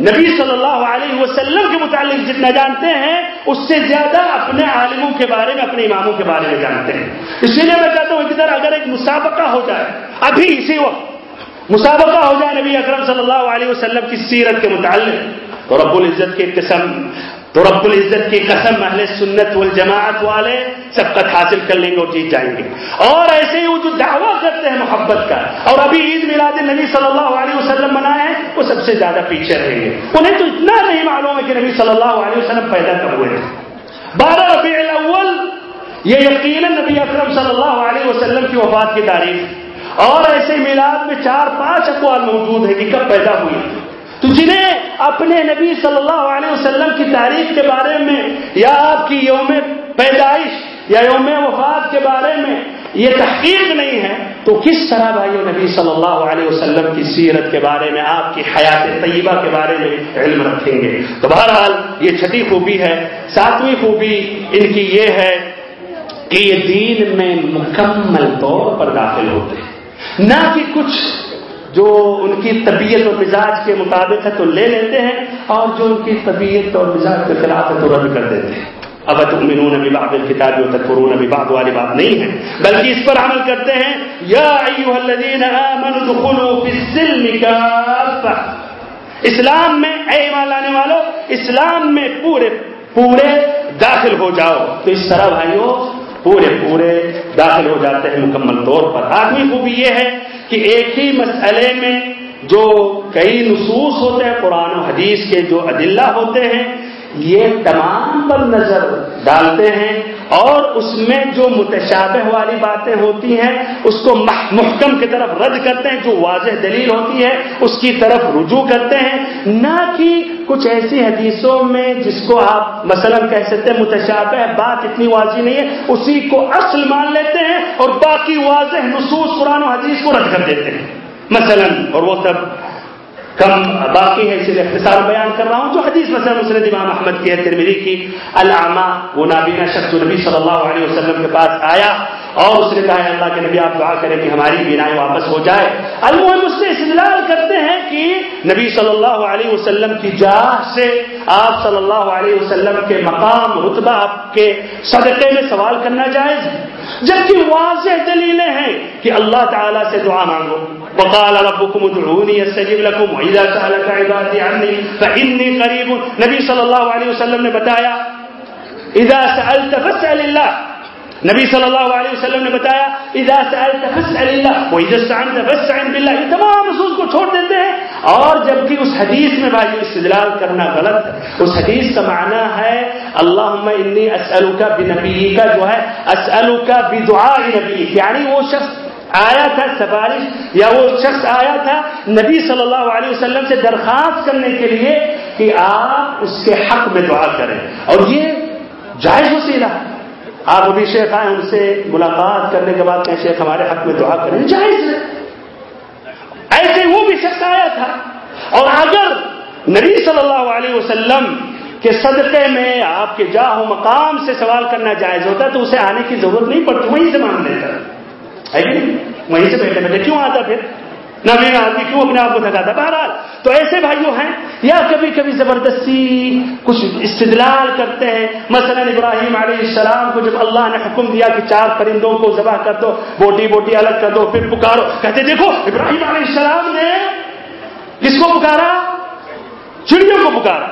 S1: نبی صلی اللہ علیہ وسلم کے متعلق جتنا جانتے ہیں، اس سے زیادہ اپنے عالموں کے بارے میں، اپنے اماموں کے بارے میں جانتے ہیں۔ اسی لیے میں کہتا ہوں، ادھر اگر ایک مسابقہ ہو جائے، ابھی اسی وقت مسابقہ ہو جائے نبی اکرم صلی اللہ علیہ وسلم کی سیرت کے متعلق۔ تو رب العزت کی قسم، تو رب العزت کی قسم اہل سنت والجماعت والے سبقت حاصل کر لیں گے اور جیت جائیں گے۔ اور ایسے ہی وہ جو دعویٰ کرتے ہیں محبت کا، اور ابھی عید میلاد نبی صلی اللہ علیہ وسلم منائے ہیں، وہ سب سے زیادہ پیچھے رہیں گے۔ انہیں تو اتنا نہیں معلوم ہے کہ نبی صلی اللہ علیہ وسلم پیدا کب ہوئے تھے۔ بارہ ربیع الاول، یہ یقیناً نبی اکرم صلی اللہ علیہ وسلم کی وفات کی تاریخ۔ اور ایسے میلاد میں چار پانچ اقوال موجود ہیں کہ کب پیدا ہوئی تو جنہیں اپنے نبی صلی اللہ علیہ وسلم کی تاریخ کے بارے میں یا آپ کی یوم پیدائش یا یوم وفات کے بارے میں یہ تحقیق نہیں ہے، تو کس طرح بھائی نبی صلی اللہ علیہ وسلم کی سیرت کے بارے میں، آپ کی حیات طیبہ کے بارے میں علم رکھیں گے۔ تو بہرحال یہ چھٹی خوبی ہے، ساتویں خوبی ان کی یہ ہے کہ یہ دین میں مکمل طور پر داخل ہوتے ہیں۔ نہ کہ کچھ جو ان کی طبیعت اور مزاج کے مطابق ہے تو لے لیتے ہیں اور جو ان کی طبیعت اور مزاج کے خلاف ہے تو رد کر دیتے ہیں۔ اب تؤمنون ببعض الكتاب وتكفرون ببعض والی بات نہیں ہے، بلکہ اس پر عمل کرتے ہیں۔ یا ایها الذين ادخلوا في السلم اسلام میں اے ایمان لانے والوں اسلام میں پورے پورے داخل ہو جاؤ۔ تو اس طرح بھائیوں پورے پورے داخل ہو جاتے ہیں مکمل طور پر۔ آدمی خوبی یہ ہے کہ ایک ہی مسئلے میں جو کئی نصوص ہوتے ہیں قرآن و حدیث کے جو عدلہ ہوتے ہیں، یہ تمام پر نظر ڈالتے ہیں۔ اور اس میں جو متشابہ والی باتیں ہوتی ہیں، اس کو محکم کی طرف رد کرتے ہیں، جو واضح دلیل ہوتی ہے، اس کی طرف رجوع کرتے ہیں۔ نہ کہ کچھ ایسی حدیثوں میں جس کو آپ مثلا کہہ سکتے ہیں، متشابہ بات اتنی واضح نہیں ہے، اسی کو اصل مان لیتے ہیں اور باقی واضح نصوص قرآن و حدیث کو رد کر دیتے ہیں۔ مثلا، اور وہ سب کم باقی ہے اس لیے اختصار بیان کر رہا ہوں، جو حدیث مثلا مسلم امام احمد کی ہے ترمیری کی العامہ وہ نابینا شخص نبی صلی اللہ علیہ وسلم کے پاس آیا۔ اور اس نے کہا ہے اللہ کے نبی، آپ دعا کریں کہ ہماری بینائی واپس ہو جائے۔ المحم اس سے استدلال کرتے ہیں کہ نبی صلی اللہ علیہ وسلم کی جاہ سے آپ صلی اللہ علیہ وسلم کے مقام، رتبہ آپ کے صدقے میں سوال کرنا جائز ہے۔ جبکہ واضح دلیلیں ہیں کہ اللہ تعالیٰ سے دعا مانگو۔ وقال ربكم ادعوني استجب لكم واذا سالك عبادي عني فاني قريب نبی صلی اللہ علیہ وسلم نے بتایا، اذا سالت فاسال الله۔ نبی صلی اللہ علیہ وسلم نے بتایا، اذا یہ تمام اصول کو چھوڑ دیتے ہیں. اور جبکہ اس حدیث میں بھائی استدلال کرنا غلط ہے، اس حدیث کا معنی ہے، اللهم انی اسالک بنبیک جو ہے اسالک بدعاء نبیک یعنی وہ شخص آیا تھا سفارش، یا وہ شخص آیا تھا نبی صلی اللہ علیہ وسلم سے درخواست کرنے کے لیے کہ آپ اس کے حق میں دعا کریں. اور یہ جائز وسیلہ آپ ابھی شیخ آئے، ان سے ملاقات کرنے کے بعد کہیں شیخ ہمارے حق میں دعا کریں۔ جائز ہے۔ ایسے وہ بھی شخص آیا تھا۔ اور اگر نبی صلی اللہ علیہ وسلم کے صدقے میں آپ کے جاہ و مقام سے سوال کرنا جائز ہوتا تو اسے آنے کی ضرورت نہیں پڑتی، وہیں سے مان لیتا۔ ہے وہیں سے بیٹھے بیٹھے۔ کیوں آتا پھر؟ نہ میرا آدمی کیوں اپنے آپ کو تھکاتا بہرحال، تو ایسے بھائیوں ہیں، یا کبھی کبھی زبردستی کچھ استدلال کرتے ہیں۔ مثلا ابراہیم علیہ السلام کو جب اللہ نے حکم دیا کہ چار پرندوں کو ذبح کر دو، بوٹی بوٹی الگ کر دو، پھر پکارو۔ کہتے دیکھو، ابراہیم علیہ السلام نے کس کو پکارا؟ چڑیوں کو پکارا۔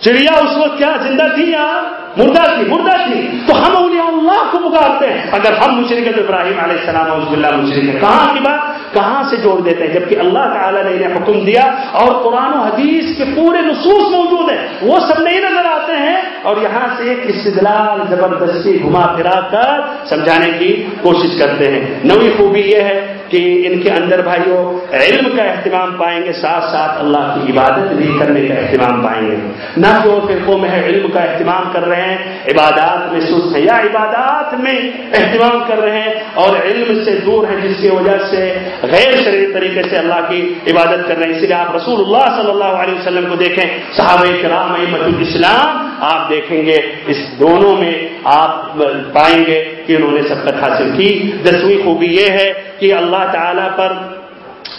S1: چڑیا اس وقت کیا؟ زندہ تھی یا مردہ تھی؟ مردہ تھی تو ہم اولیاء اللہ کو پکارتے ہیں۔ اگر ہم مشرق تو ابراہیم علیہ السلام عزب اللہ مشرق ہے کہاں کی بات؟ کہاں سے جوڑ دیتے ہیں؟ جبکہ اللہ تعالیٰ نے انہیں حکم دیا اور قرآن و حدیث کے پورے نصوص موجود ہیں۔ وہ سب نہیں نظر آتے ہیں اور یہاں سے ایک استدلال زبردستی گھما پھرا کر سمجھانے کی کوشش کرتے ہیں۔ نوی خوبی یہ ہے کہ ان کے اندر بھائیوں علم کا اہتمام پائیں گے، ساتھ ساتھ اللہ کی عبادت بھی کرنے کا اہتمام پائیں گے۔ نہ جو فرقوں میں ہے علم کا اہتمام کر رہے ہیں، عبادات میں سست ہیں، یا عبادات میں اہتمام کر رہے ہیں اور علم سے دور ہیں، جس کی وجہ سے غیر شرعی طریقے سے اللہ کی عبادت کر رہے ہیں۔ اسی لیے آپ رسول اللہ صلی اللہ علیہ وسلم کو دیکھیں، صحابہ کرام احمد الاسلام، آپ دیکھیں گے، اس دونوں میں آپ پائیں گے۔ کہ انہوں نے سبقت حاصل کی۔ دسویں خوبی یہ ہے کہ اللہ تعالی پر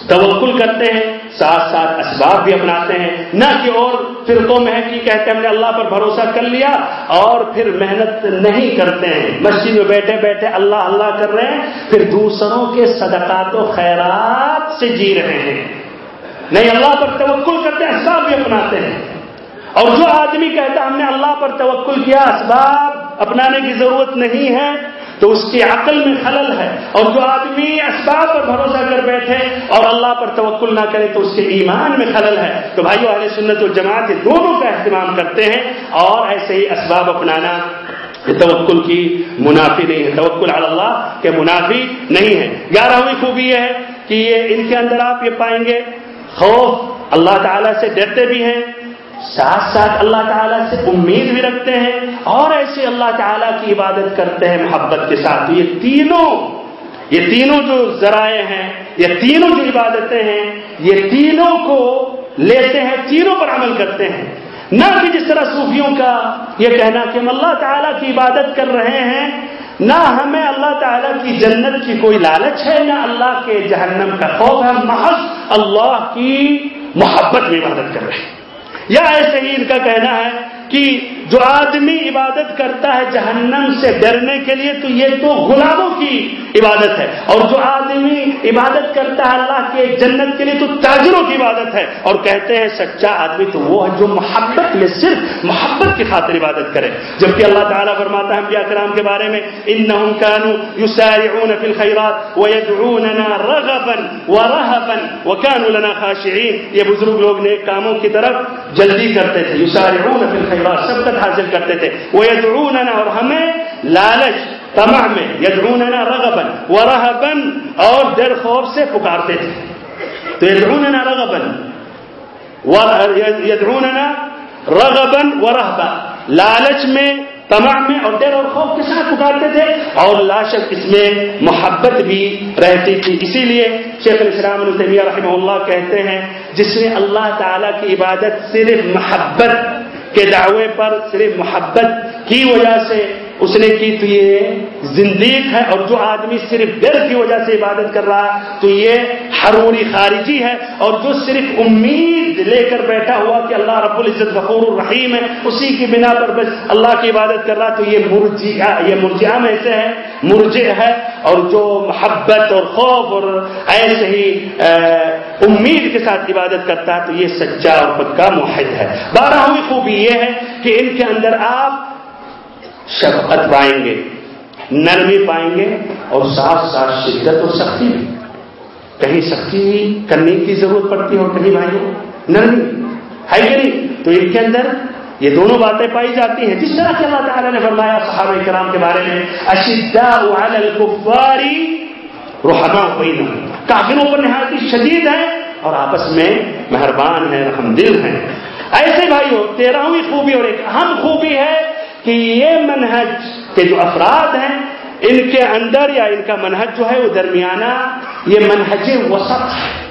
S1: توکل کرتے ہیں، ساتھ ساتھ اسباب بھی اپناتے ہیں۔ نہ کہ اور فرقوں میں ہے کہ کہتے ہیں، ہم نے اللہ پر بھروسہ کر لیا اور پھر محنت نہیں کرتے ہیں۔ مسجد میں بیٹھے بیٹھے اللہ اللہ کر رہے ہیں، پھر دوسروں کے صدقات و خیرات سے جی رہے ہیں۔ نہیں، اللہ پر توکل کرتے ہیں، اسباب بھی اپناتے ہیں۔ اور جو آدمی کہتا ہم نے اللہ پر توکل کیا، اسباب اپنانے کی ضرورت نہیں ہے تو اس کی عقل میں خلل ہے اور جو آدمی اسباب پر بھروسہ کر بیٹھے اور اللہ پر توکل نہ کرے تو اس کے ایمان میں خلل ہے تو بھائیو، اہل سنت الجماعت یہ دونوں کا اہتمام کرتے ہیں اور ایسے ہی اسباب اپنانا توکل کی منافی نہیں ہے۔ توکل علی اللہ کے منافی نہیں ہے۔ گیارہویں خوبی یہ ہے کہ یہ ان کے اندر آپ یہ پائیں گے، خوف اللہ تعالیٰ سے ڈرتے بھی ہیں ساتھ ساتھ اللہ تعالیٰ سے امید بھی رکھتے ہیں اور ایسے اللہ تعالیٰ کی عبادت کرتے ہیں محبت کے ساتھ. یہ تینوں یہ تینوں جو ذرائع ہیں، یہ تینوں جو عبادتیں ہیں، یہ تینوں کو لیتے ہیں، تینوں پر عمل کرتے ہیں۔ نہ کہ جس طرح صوفیوں کا یہ کہنا کہ ہم اللہ تعالیٰ کی عبادت کر رہے ہیں، نہ ہمیں اللہ تعالیٰ کی جنت کی کوئی لالچ ہے، نہ اللہ کے جہنم کا خوف ہے محض اللہ کی محبت میں عبادت کر رہے ہیں۔ یا ایسے ہی ان کا کہنا ہے کہ جو آدمی عبادت کرتا ہے جہنم سے ڈرنے کے لیے، تو یہ تو غلاموں کی عبادت ہے۔ اور جو آدمی عبادت کرتا ہے اللہ کے جنت کے لیے، تو تاجروں کی عبادت ہے۔ اور کہتے ہیں، سچا آدمی تو وہ ہے جو محبت میں صرف محبت کی خاطر عبادت کرے۔ جبکہ اللہ تعالیٰ فرماتا ہے انبیاء کرام کے بارے میں ان كانوا يسارعون في الخيرات ويدعوننا رغبا ورهبا وكانوا لنا خاشعين یہ بزرگ لوگ نیک کاموں کی طرف جلدی کرتے تھے۔ یسارعون فی الخیرات سبقت حاصل کرتے تھے۔ وہ یدعوننا اور ہمیں لالچ تمع میں یدعوننا رغبا، ورهبا، اور ڈر خوف سے پکارتے تھے۔ تو یدعوننا رغبا یدعوننا رغبا، ورهبا۔ لالچ میں تمع میں، اور ڈر اور خوف کے ساتھ پکارتے تھے۔ اور لاشک اس میں محبت بھی رہتی تھی۔ اسی لیے شیخ الاسلام الطمیہ رحمہ اللہ کہتے ہیں، جس نے اللہ تعالی کی عبادت صرف محبت کے دعوے پر صرف محبت کی وجہ سے اس نے کی تو یہ زندیق ہے اور جو آدمی صرف ڈر کی وجہ سے عبادت کر رہا ہے تو یہ حروری خارجی ہے اور جو صرف امید لے کر بیٹھا ہوا کہ اللہ رب العزت غفور الرحیم ہے، اسی کی بنا پر بس اللہ کی عبادت کر رہا تو یہ مرجیا یہ مرجیا میں سے ہے مرج ہے اور جو محبت اور خوف اور ایسے ہی امید کے ساتھ عبادت کرتا ہے تو یہ سچا اور پکا معاہد ہے۔ بارہویں خوبی یہ ہے کہ ان کے اندر آپ شفقت پائیں گے، نرمی پائیں گے اور ساتھ ساتھ شدت اور سختی بھی۔ کہیں سختی کرنے کی ضرورت پڑتی ہے اور کہیں بھائیوں نرمی۔ ہے کہ نہیں؟ تو ان کے اندر یہ دونوں باتیں پائی جاتی ہیں۔ جس طرح کہ اللہ تعالیٰ نے فرمایا صحابہ کرام کے بارے میں اشدا الکفاری روحنا ہوئی کافروں پر نہایت شدید ہے اور آپس میں مہربان ہیں، رحم دل ہیں۔ ایسے بھائیوں تیرہویں خوبی اور ایک اہم خوبی ہے کہ یہ منہج کے جو افراد ہیں، ان کے اندر یا ان کا منہج جو ہے، وہ درمیانہ یہ منہج وسط ہے۔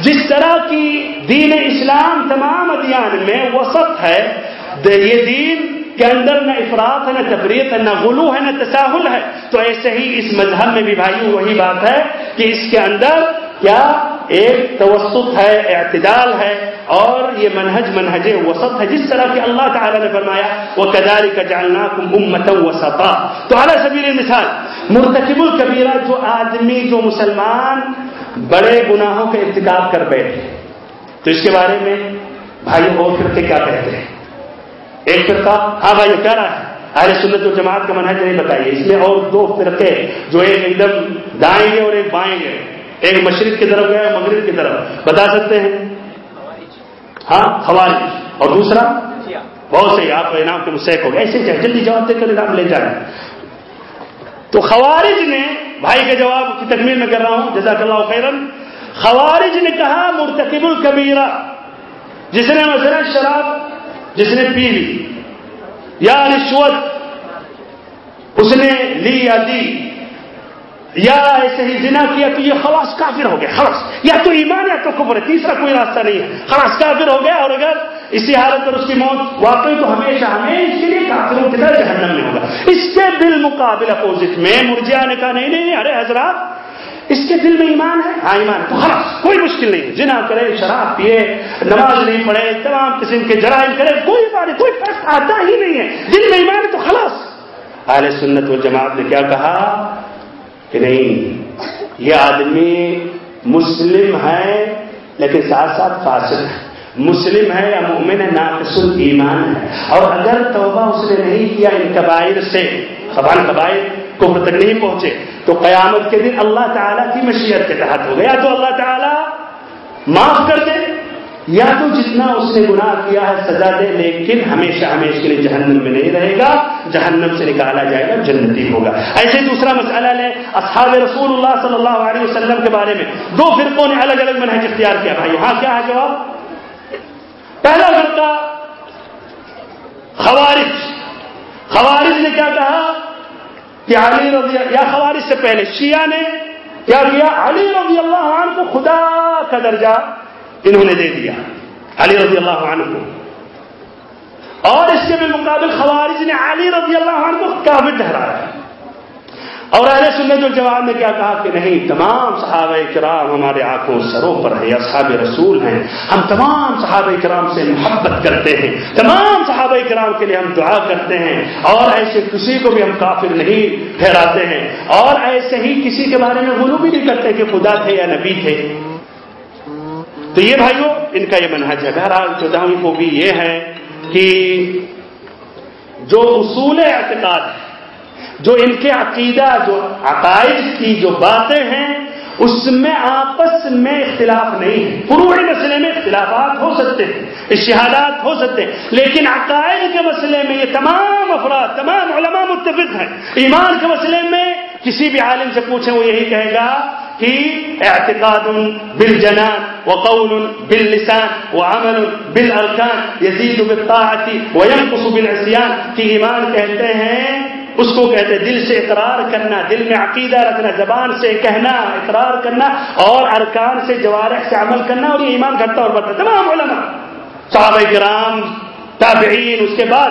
S1: جس طرح کی دین اسلام تمام ادیان میں وسط ہے یہ دین کے اندر نہ افراد ہے، نہ تفریح ہے، نہ غلو ہے، نہ تساہل ہے۔ تو ایسے ہی اس مذہب میں بھی بھائی، وہی بات ہے کہ اس کے اندر کیا ایک توسط ہے، اعتدال ہے، اور یہ منہج منہج وسط ہے جس طرح کہ اللہ تعالیٰ نے فرمایا وہ کداری کا جاننا امت وسطا۔ تو اعلیٰ سبیر مثال مرتکب الکبیرہ جو آدمی، جو مسلمان بڑے گناہوں کے ارتکاب کر بیٹھے تو اس کے بارے میں بھائی اور فرقے کیا کہتے ہیں؟ ایک فرقہ ہاں بھائی کیا رہا ہے؟ اہل سنت و جماعت کا منہج نہیں بتائیے، اس میں اور دو فرقے جو ایک ایک دم دائیں گے اور ایک بائیں گے۔ ایک مشرق کی طرف گیا، مغرب کی طرف۔ بتا سکتے ہیں؟ ہاں خوارج۔ اور دوسرا؟ بہت سے آپ انعام کے مسیک ہو گئے۔ ایسے جلدی جواب دے کر انعام لے جائیں۔ تو خوارج نے، بھائی کے جواب کی تکمیل میں کر رہا ہوں، جزاک اللہ خیرن۔ خوارج نے کہا، مرتکب الکبیرہ۔ جس نے مثلا شراب، جس نے پی لی۔ یا رشوت۔ اس نے لی یا دی۔ یا ایسے ہی جنا کیا تو یہ خلاص کافر ہو گیا خلاص۔ یا تو ایمان یا تو کفر ہے تیسرا کوئی راستہ نہیں ہے۔ خلاص، کافر ہو گیا اور اگر اسی حالت پر اس کی موت واقعی تو ہمیشہ ہمیں اس کے لیے کافروں کی طرح جہنم میں ہوگا۔ اس کے بالمقابل اپوزٹ میں مرجیا نے کہا، نہیں نہیں ارے حضرات، اس کے دل میں ایمان ہے؟ ہاں ایمان تو خلاص، کوئی مشکل نہیں جنا کرے، شراب پیے، نماز نہیں پڑھے، تمام قسم کے جرائم کرے، کوئی بات، کوئی فرق آتا ہی نہیں ہے۔ دل میں ایمان ہے تو خلاص۔ اہل سنت و جماعت نے کیا کہا؟ کہ نہیں۔ یہ آدمی مسلم ہے، لیکن ساتھ ساتھ فاسد ہے۔ مسلم ہے یا مومن ہے، ناقص ایمان ہے۔ اور اگر توبہ اس نے نہیں کیا ان قبائل سے قبائل قبائل کو تک نہیں پہنچے، تو قیامت کے دن اللہ تعالیٰ کی مشیت کے تحت ہو گیا۔ تو اللہ تعالیٰ معاف کر دے۔ یا تو جتنا اس نے گناہ کیا ہے سزا دے، لیکن ہمیشہ ہمیشہ کے لیے جہنم میں نہیں رہے گا، جہنم سے نکالا جائے گا، جنتی ہوگا۔ ایسے دوسرا مسئلہ لے اصحاب رسول اللہ صلی اللہ علیہ وسلم کے بارے میں۔ دو فرقوں نے الگ الگ منہج اختیار کیا۔ بھائی وہاں کیا ہے جواب؟ پہلا فرقہ، خوارج۔ خوارج نے کیا کہا؟ کہ علی رضی یا خوارج سے پہلے شیعہ نے کیا کیا؟ علی رضی اللہ عنہ کو خدا کا درجہ انہوں نے دے دیا علی رضی اللہ عنہ۔ کو اور اس کے بالمقابل خوارج نے علی رضی اللہ عنہ کو کافر ٹھہرایا۔ اور اہل سنت الجواب نے کیا کہا کہ نہیں، تمام صحابہ کرام ہمارے آنکھوں سروں پر ہیں، اصحاب رسول ہیں۔ ہم تمام صحابہ کرام سے محبت کرتے ہیں۔ تمام صحابہ کرام کے لیے ہم دعا کرتے ہیں۔ اور ایسے کسی کو بھی ہم کافر نہیں ٹھہراتے ہیں۔ اور ایسے ہی کسی کے بارے میں غلو بھی نہیں کرتے کہ خدا تھے یا نبی تھے۔ تو یہ بھائیوں ان کا یہ منحج ہے۔ بہرحال چودہویں کو بھی یہ ہے کہ جو اصول اعتقاد ہے جو ان کے عقیدہ، جو عقائد کی جو باتیں ہیں، اس میں آپس میں اختلاف نہیں ہے۔ پورے مسئلے میں اختلافات ہو سکتے ہیں اشہادات ہو سکتے ہیں، لیکن عقائد کے مسئلے میں یہ تمام افراد، تمام علماء متفق ہیں۔ ایمان کے مسئلے میں کسی بھی عالم سے پوچھیں، وہ یہی کہے گا کہ اعتقاد بالجنان وقول باللسان وعمل بالارکان یزید بالطاعت وینقص بالعصیان۔ کی ایمان کہتے ہیں، اس کو کہتے ہیں، دل سے اقرار کرنا، دل میں عقیدہ رکھنا، زبان سے کہنا، اقرار کرنا اور ارکان سے جوارح سے عمل کرنا، اور یہ ایمان کرتا اور بڑھتا تمام علماء، صحابہ کرام، تابعین، اس کے بعد۔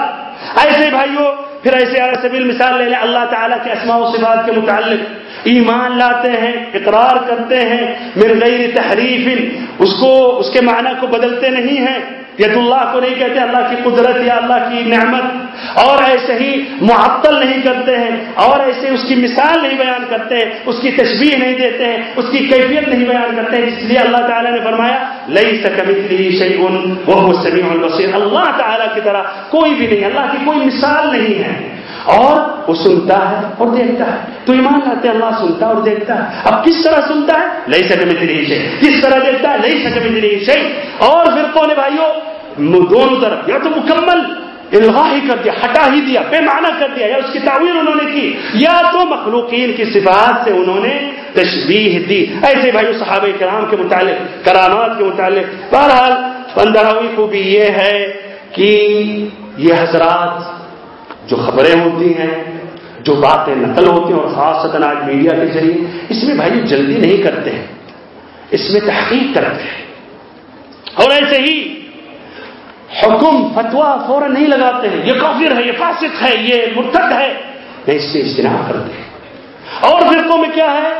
S1: ایسے بھائیوں پھر ایسے سبیل مثال لے لیں اللہ تعالیٰ کے اسماء و صفات کے متعلق۔ ایمان لاتے ہیں، اقرار کرتے ہیں میرے غیر تحریف، اس کو، اس کے معنی کو بدلتے نہیں ہیں۔ ید اللہ کو نہیں کہتے، اللہ کی قدرت یا اللہ کی نعمت۔ اور ایسے ہی معطل نہیں کرتے ہیں، اور ایسے اس کی مثال نہیں بیان کرتے، اس کی تشبیح نہیں دیتے ہیں اس کی کیفیت نہیں بیان کرتے ہیں اس لیے اللہ تعالیٰ نے فرمایا لئی سکمتلی شیون وہ سمیع البصیر اللہ تعالیٰ کی طرح کوئی بھی نہیں، اللہ کی کوئی مثال نہیں ہے۔ اور وہ سنتا ہے اور دیکھتا ہے۔ تو ایمان لاتے، اللہ سنتا اور دیکھتا ہے۔ اب کس طرح سنتا ہے؟ لئی سکے میں سے کس طرح دیکھتا ہے؟ لئی سکے میں سے اور پھر کون بھائیوں دونوں طرف یا تو مکمل۔ الغا ہی کر دیا، ہٹا ہی دیا، بے معنی کر دیا۔ یا اس کی تعویر انہوں نے کی، یا تو مخلوقین کی صفات سے انہوں نے تشبیح دی۔ ایسے بھائی صحابہ کرام کے متعلق، کرامات کے متعلق۔ بہرحال پندرہویں کو بھی یہ ہے کہ یہ حضرات جو خبریں ہوتی ہیں، جو باتیں نقل ہوتی ہیں اور خاص آج میڈیا کے ذریعے، اس میں بھائی جلدی نہیں کرتے ہیں، اس میں تحقیق کرتے ہیں۔ اور ایسے ہی حکم فتوا فوراً نہیں لگاتے ہیں۔ یہ کافر ہے، یہ فاسق ہے، یہ مرتد ہے۔ اس سے اجتناب کرتے ہیں اور فرقوں میں کیا ہے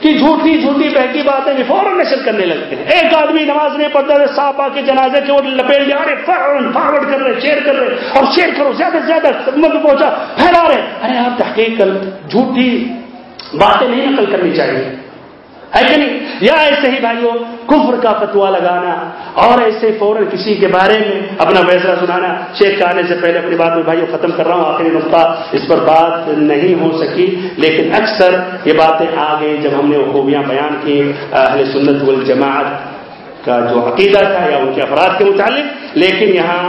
S1: کہ جھوٹی جھوٹی بہتی باتیں بھی فوراً نشر کرنے لگتے ہیں۔ ایک آدمی نماز نہیں پڑھتا ہے صاحب آ کے جنازے کے وہ لپیٹ جا رہے، فوراً فارورڈ کر رہے، شیئر کر رہے اور شیئر کرو، زیادہ سے زیادہ خدمت پہنچا، پھیلا رہے۔ ارے آپ تحقیق کر جھوٹی باتیں نہیں نقل کرنی چاہیے۔ ہے کہ نہیں؟ یا ایسے ہی بھائیوں کفر کا فتوا لگانا اور ایسے فوراً کسی کے بارے میں اپنا فیصلہ سنانا۔ شیخ آنے سے پہلے اپنی بات میں بھائیوں ختم کر رہا ہوں، آخری نقطہ، اس پر بات نہیں ہو سکی، لیکن اکثر یہ باتیں آ گئی جب ہم نے وہ خوبیاں بیان کی، اہل سنت والجماعت کا جو عقیدہ تھا یا ان کے افراد کے متعلق، لیکن یہاں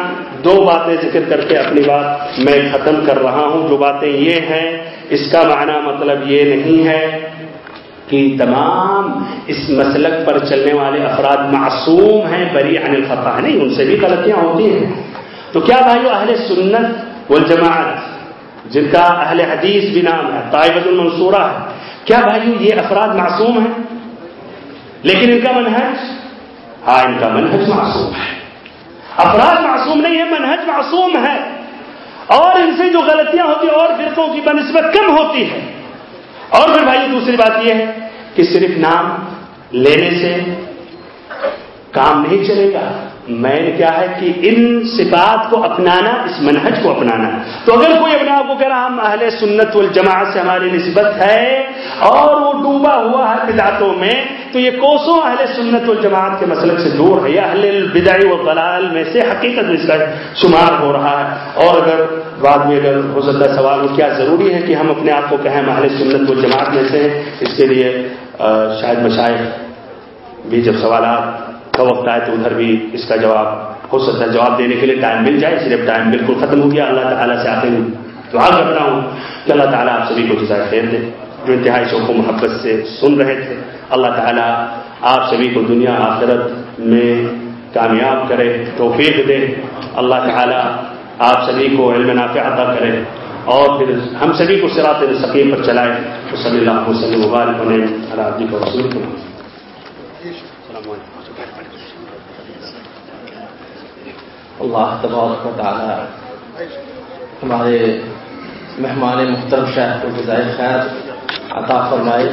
S1: دو باتیں ذکر کر کے اپنی بات میں ختم کر رہا ہوں۔ جو باتیں یہ ہیں، اس کا معنی مطلب یہ نہیں ہے کہ تمام اس مسلک پر چلنے والے افراد معصوم ہیں، بری عن الخطا نہیں، ان سے بھی غلطیاں ہوتی ہیں۔ تو کیا بھائی اہل سنت والجماعت، جن کا اہل حدیث بھی نام ہے، طائبۃ المنصورہ ہے، کیا بھائی یہ افراد معصوم ہیں؟ لیکن ان کا منہج؟ ہاں ان کا منہج معصوم ہے۔ افراد معصوم نہیں ہے منہج معصوم ہے۔ اور ان سے جو غلطیاں ہوتی ہیں، اور فرقوں کی بنسبت کم ہوتی ہے۔ اور پھر بھائی دوسری بات یہ ہے کہ صرف نام لینے سے کام نہیں چلے گا۔ میں نے کیا ہے کہ ان صفات کو اپنانا، اس منہج کو اپنانا۔ تو اگر کوئی اپنے آپ کو کہہ رہا، ہم اہل سنت والجماعت سے ہماری نسبت ہے اور وہ ڈوبا ہوا ہے بدعتوں میں، تو یہ کوسوں اہل سنت والجماعت کے مسلک سے دور ہے۔ یا اہل بدائی و بلال میں سے حقیقت اس کا شمار ہو رہا ہے۔ اور اگر بعد میں اگر ہو سکتا ہے سوال کیا ضروری ہے کہ ہم اپنے آپ کو کہیں اہل سنت والجماعت میں سے؟ اس کے لیے شاید مشاہد بھی جب سوالات کا وقت آئے تو ادھر بھی اس کا جواب ہو سکتا ہے۔ جواب دینے کے لیے ٹائم مل جائے، صرف ٹائم بالکل ختم ہو گیا۔ اللہ تعالیٰ سے آتے ہیں دعا کرتا ہوں کہ اللہ تعالیٰ آپ سبھی کو جزائے خیر دے۔ جو انتہائی شوق و محبت سے سن رہے تھے، اللہ تعالیٰ آپ سبھی کو دنیا آخرت میں کامیاب کرے، توفیق دے۔ اللہ تعالیٰ آپ سبھی کو علم نافع عطا کرے اور پھر ہم سبھی کو سراط سقیم پر چلائے تو صلی اللہ وسلم مبارک بنے اللہ کو رسول کو
S2: اللہ تبارک و تعالی ہمارے مہمان محترم شاہ کو جزائے خیر عطا فرمائے۔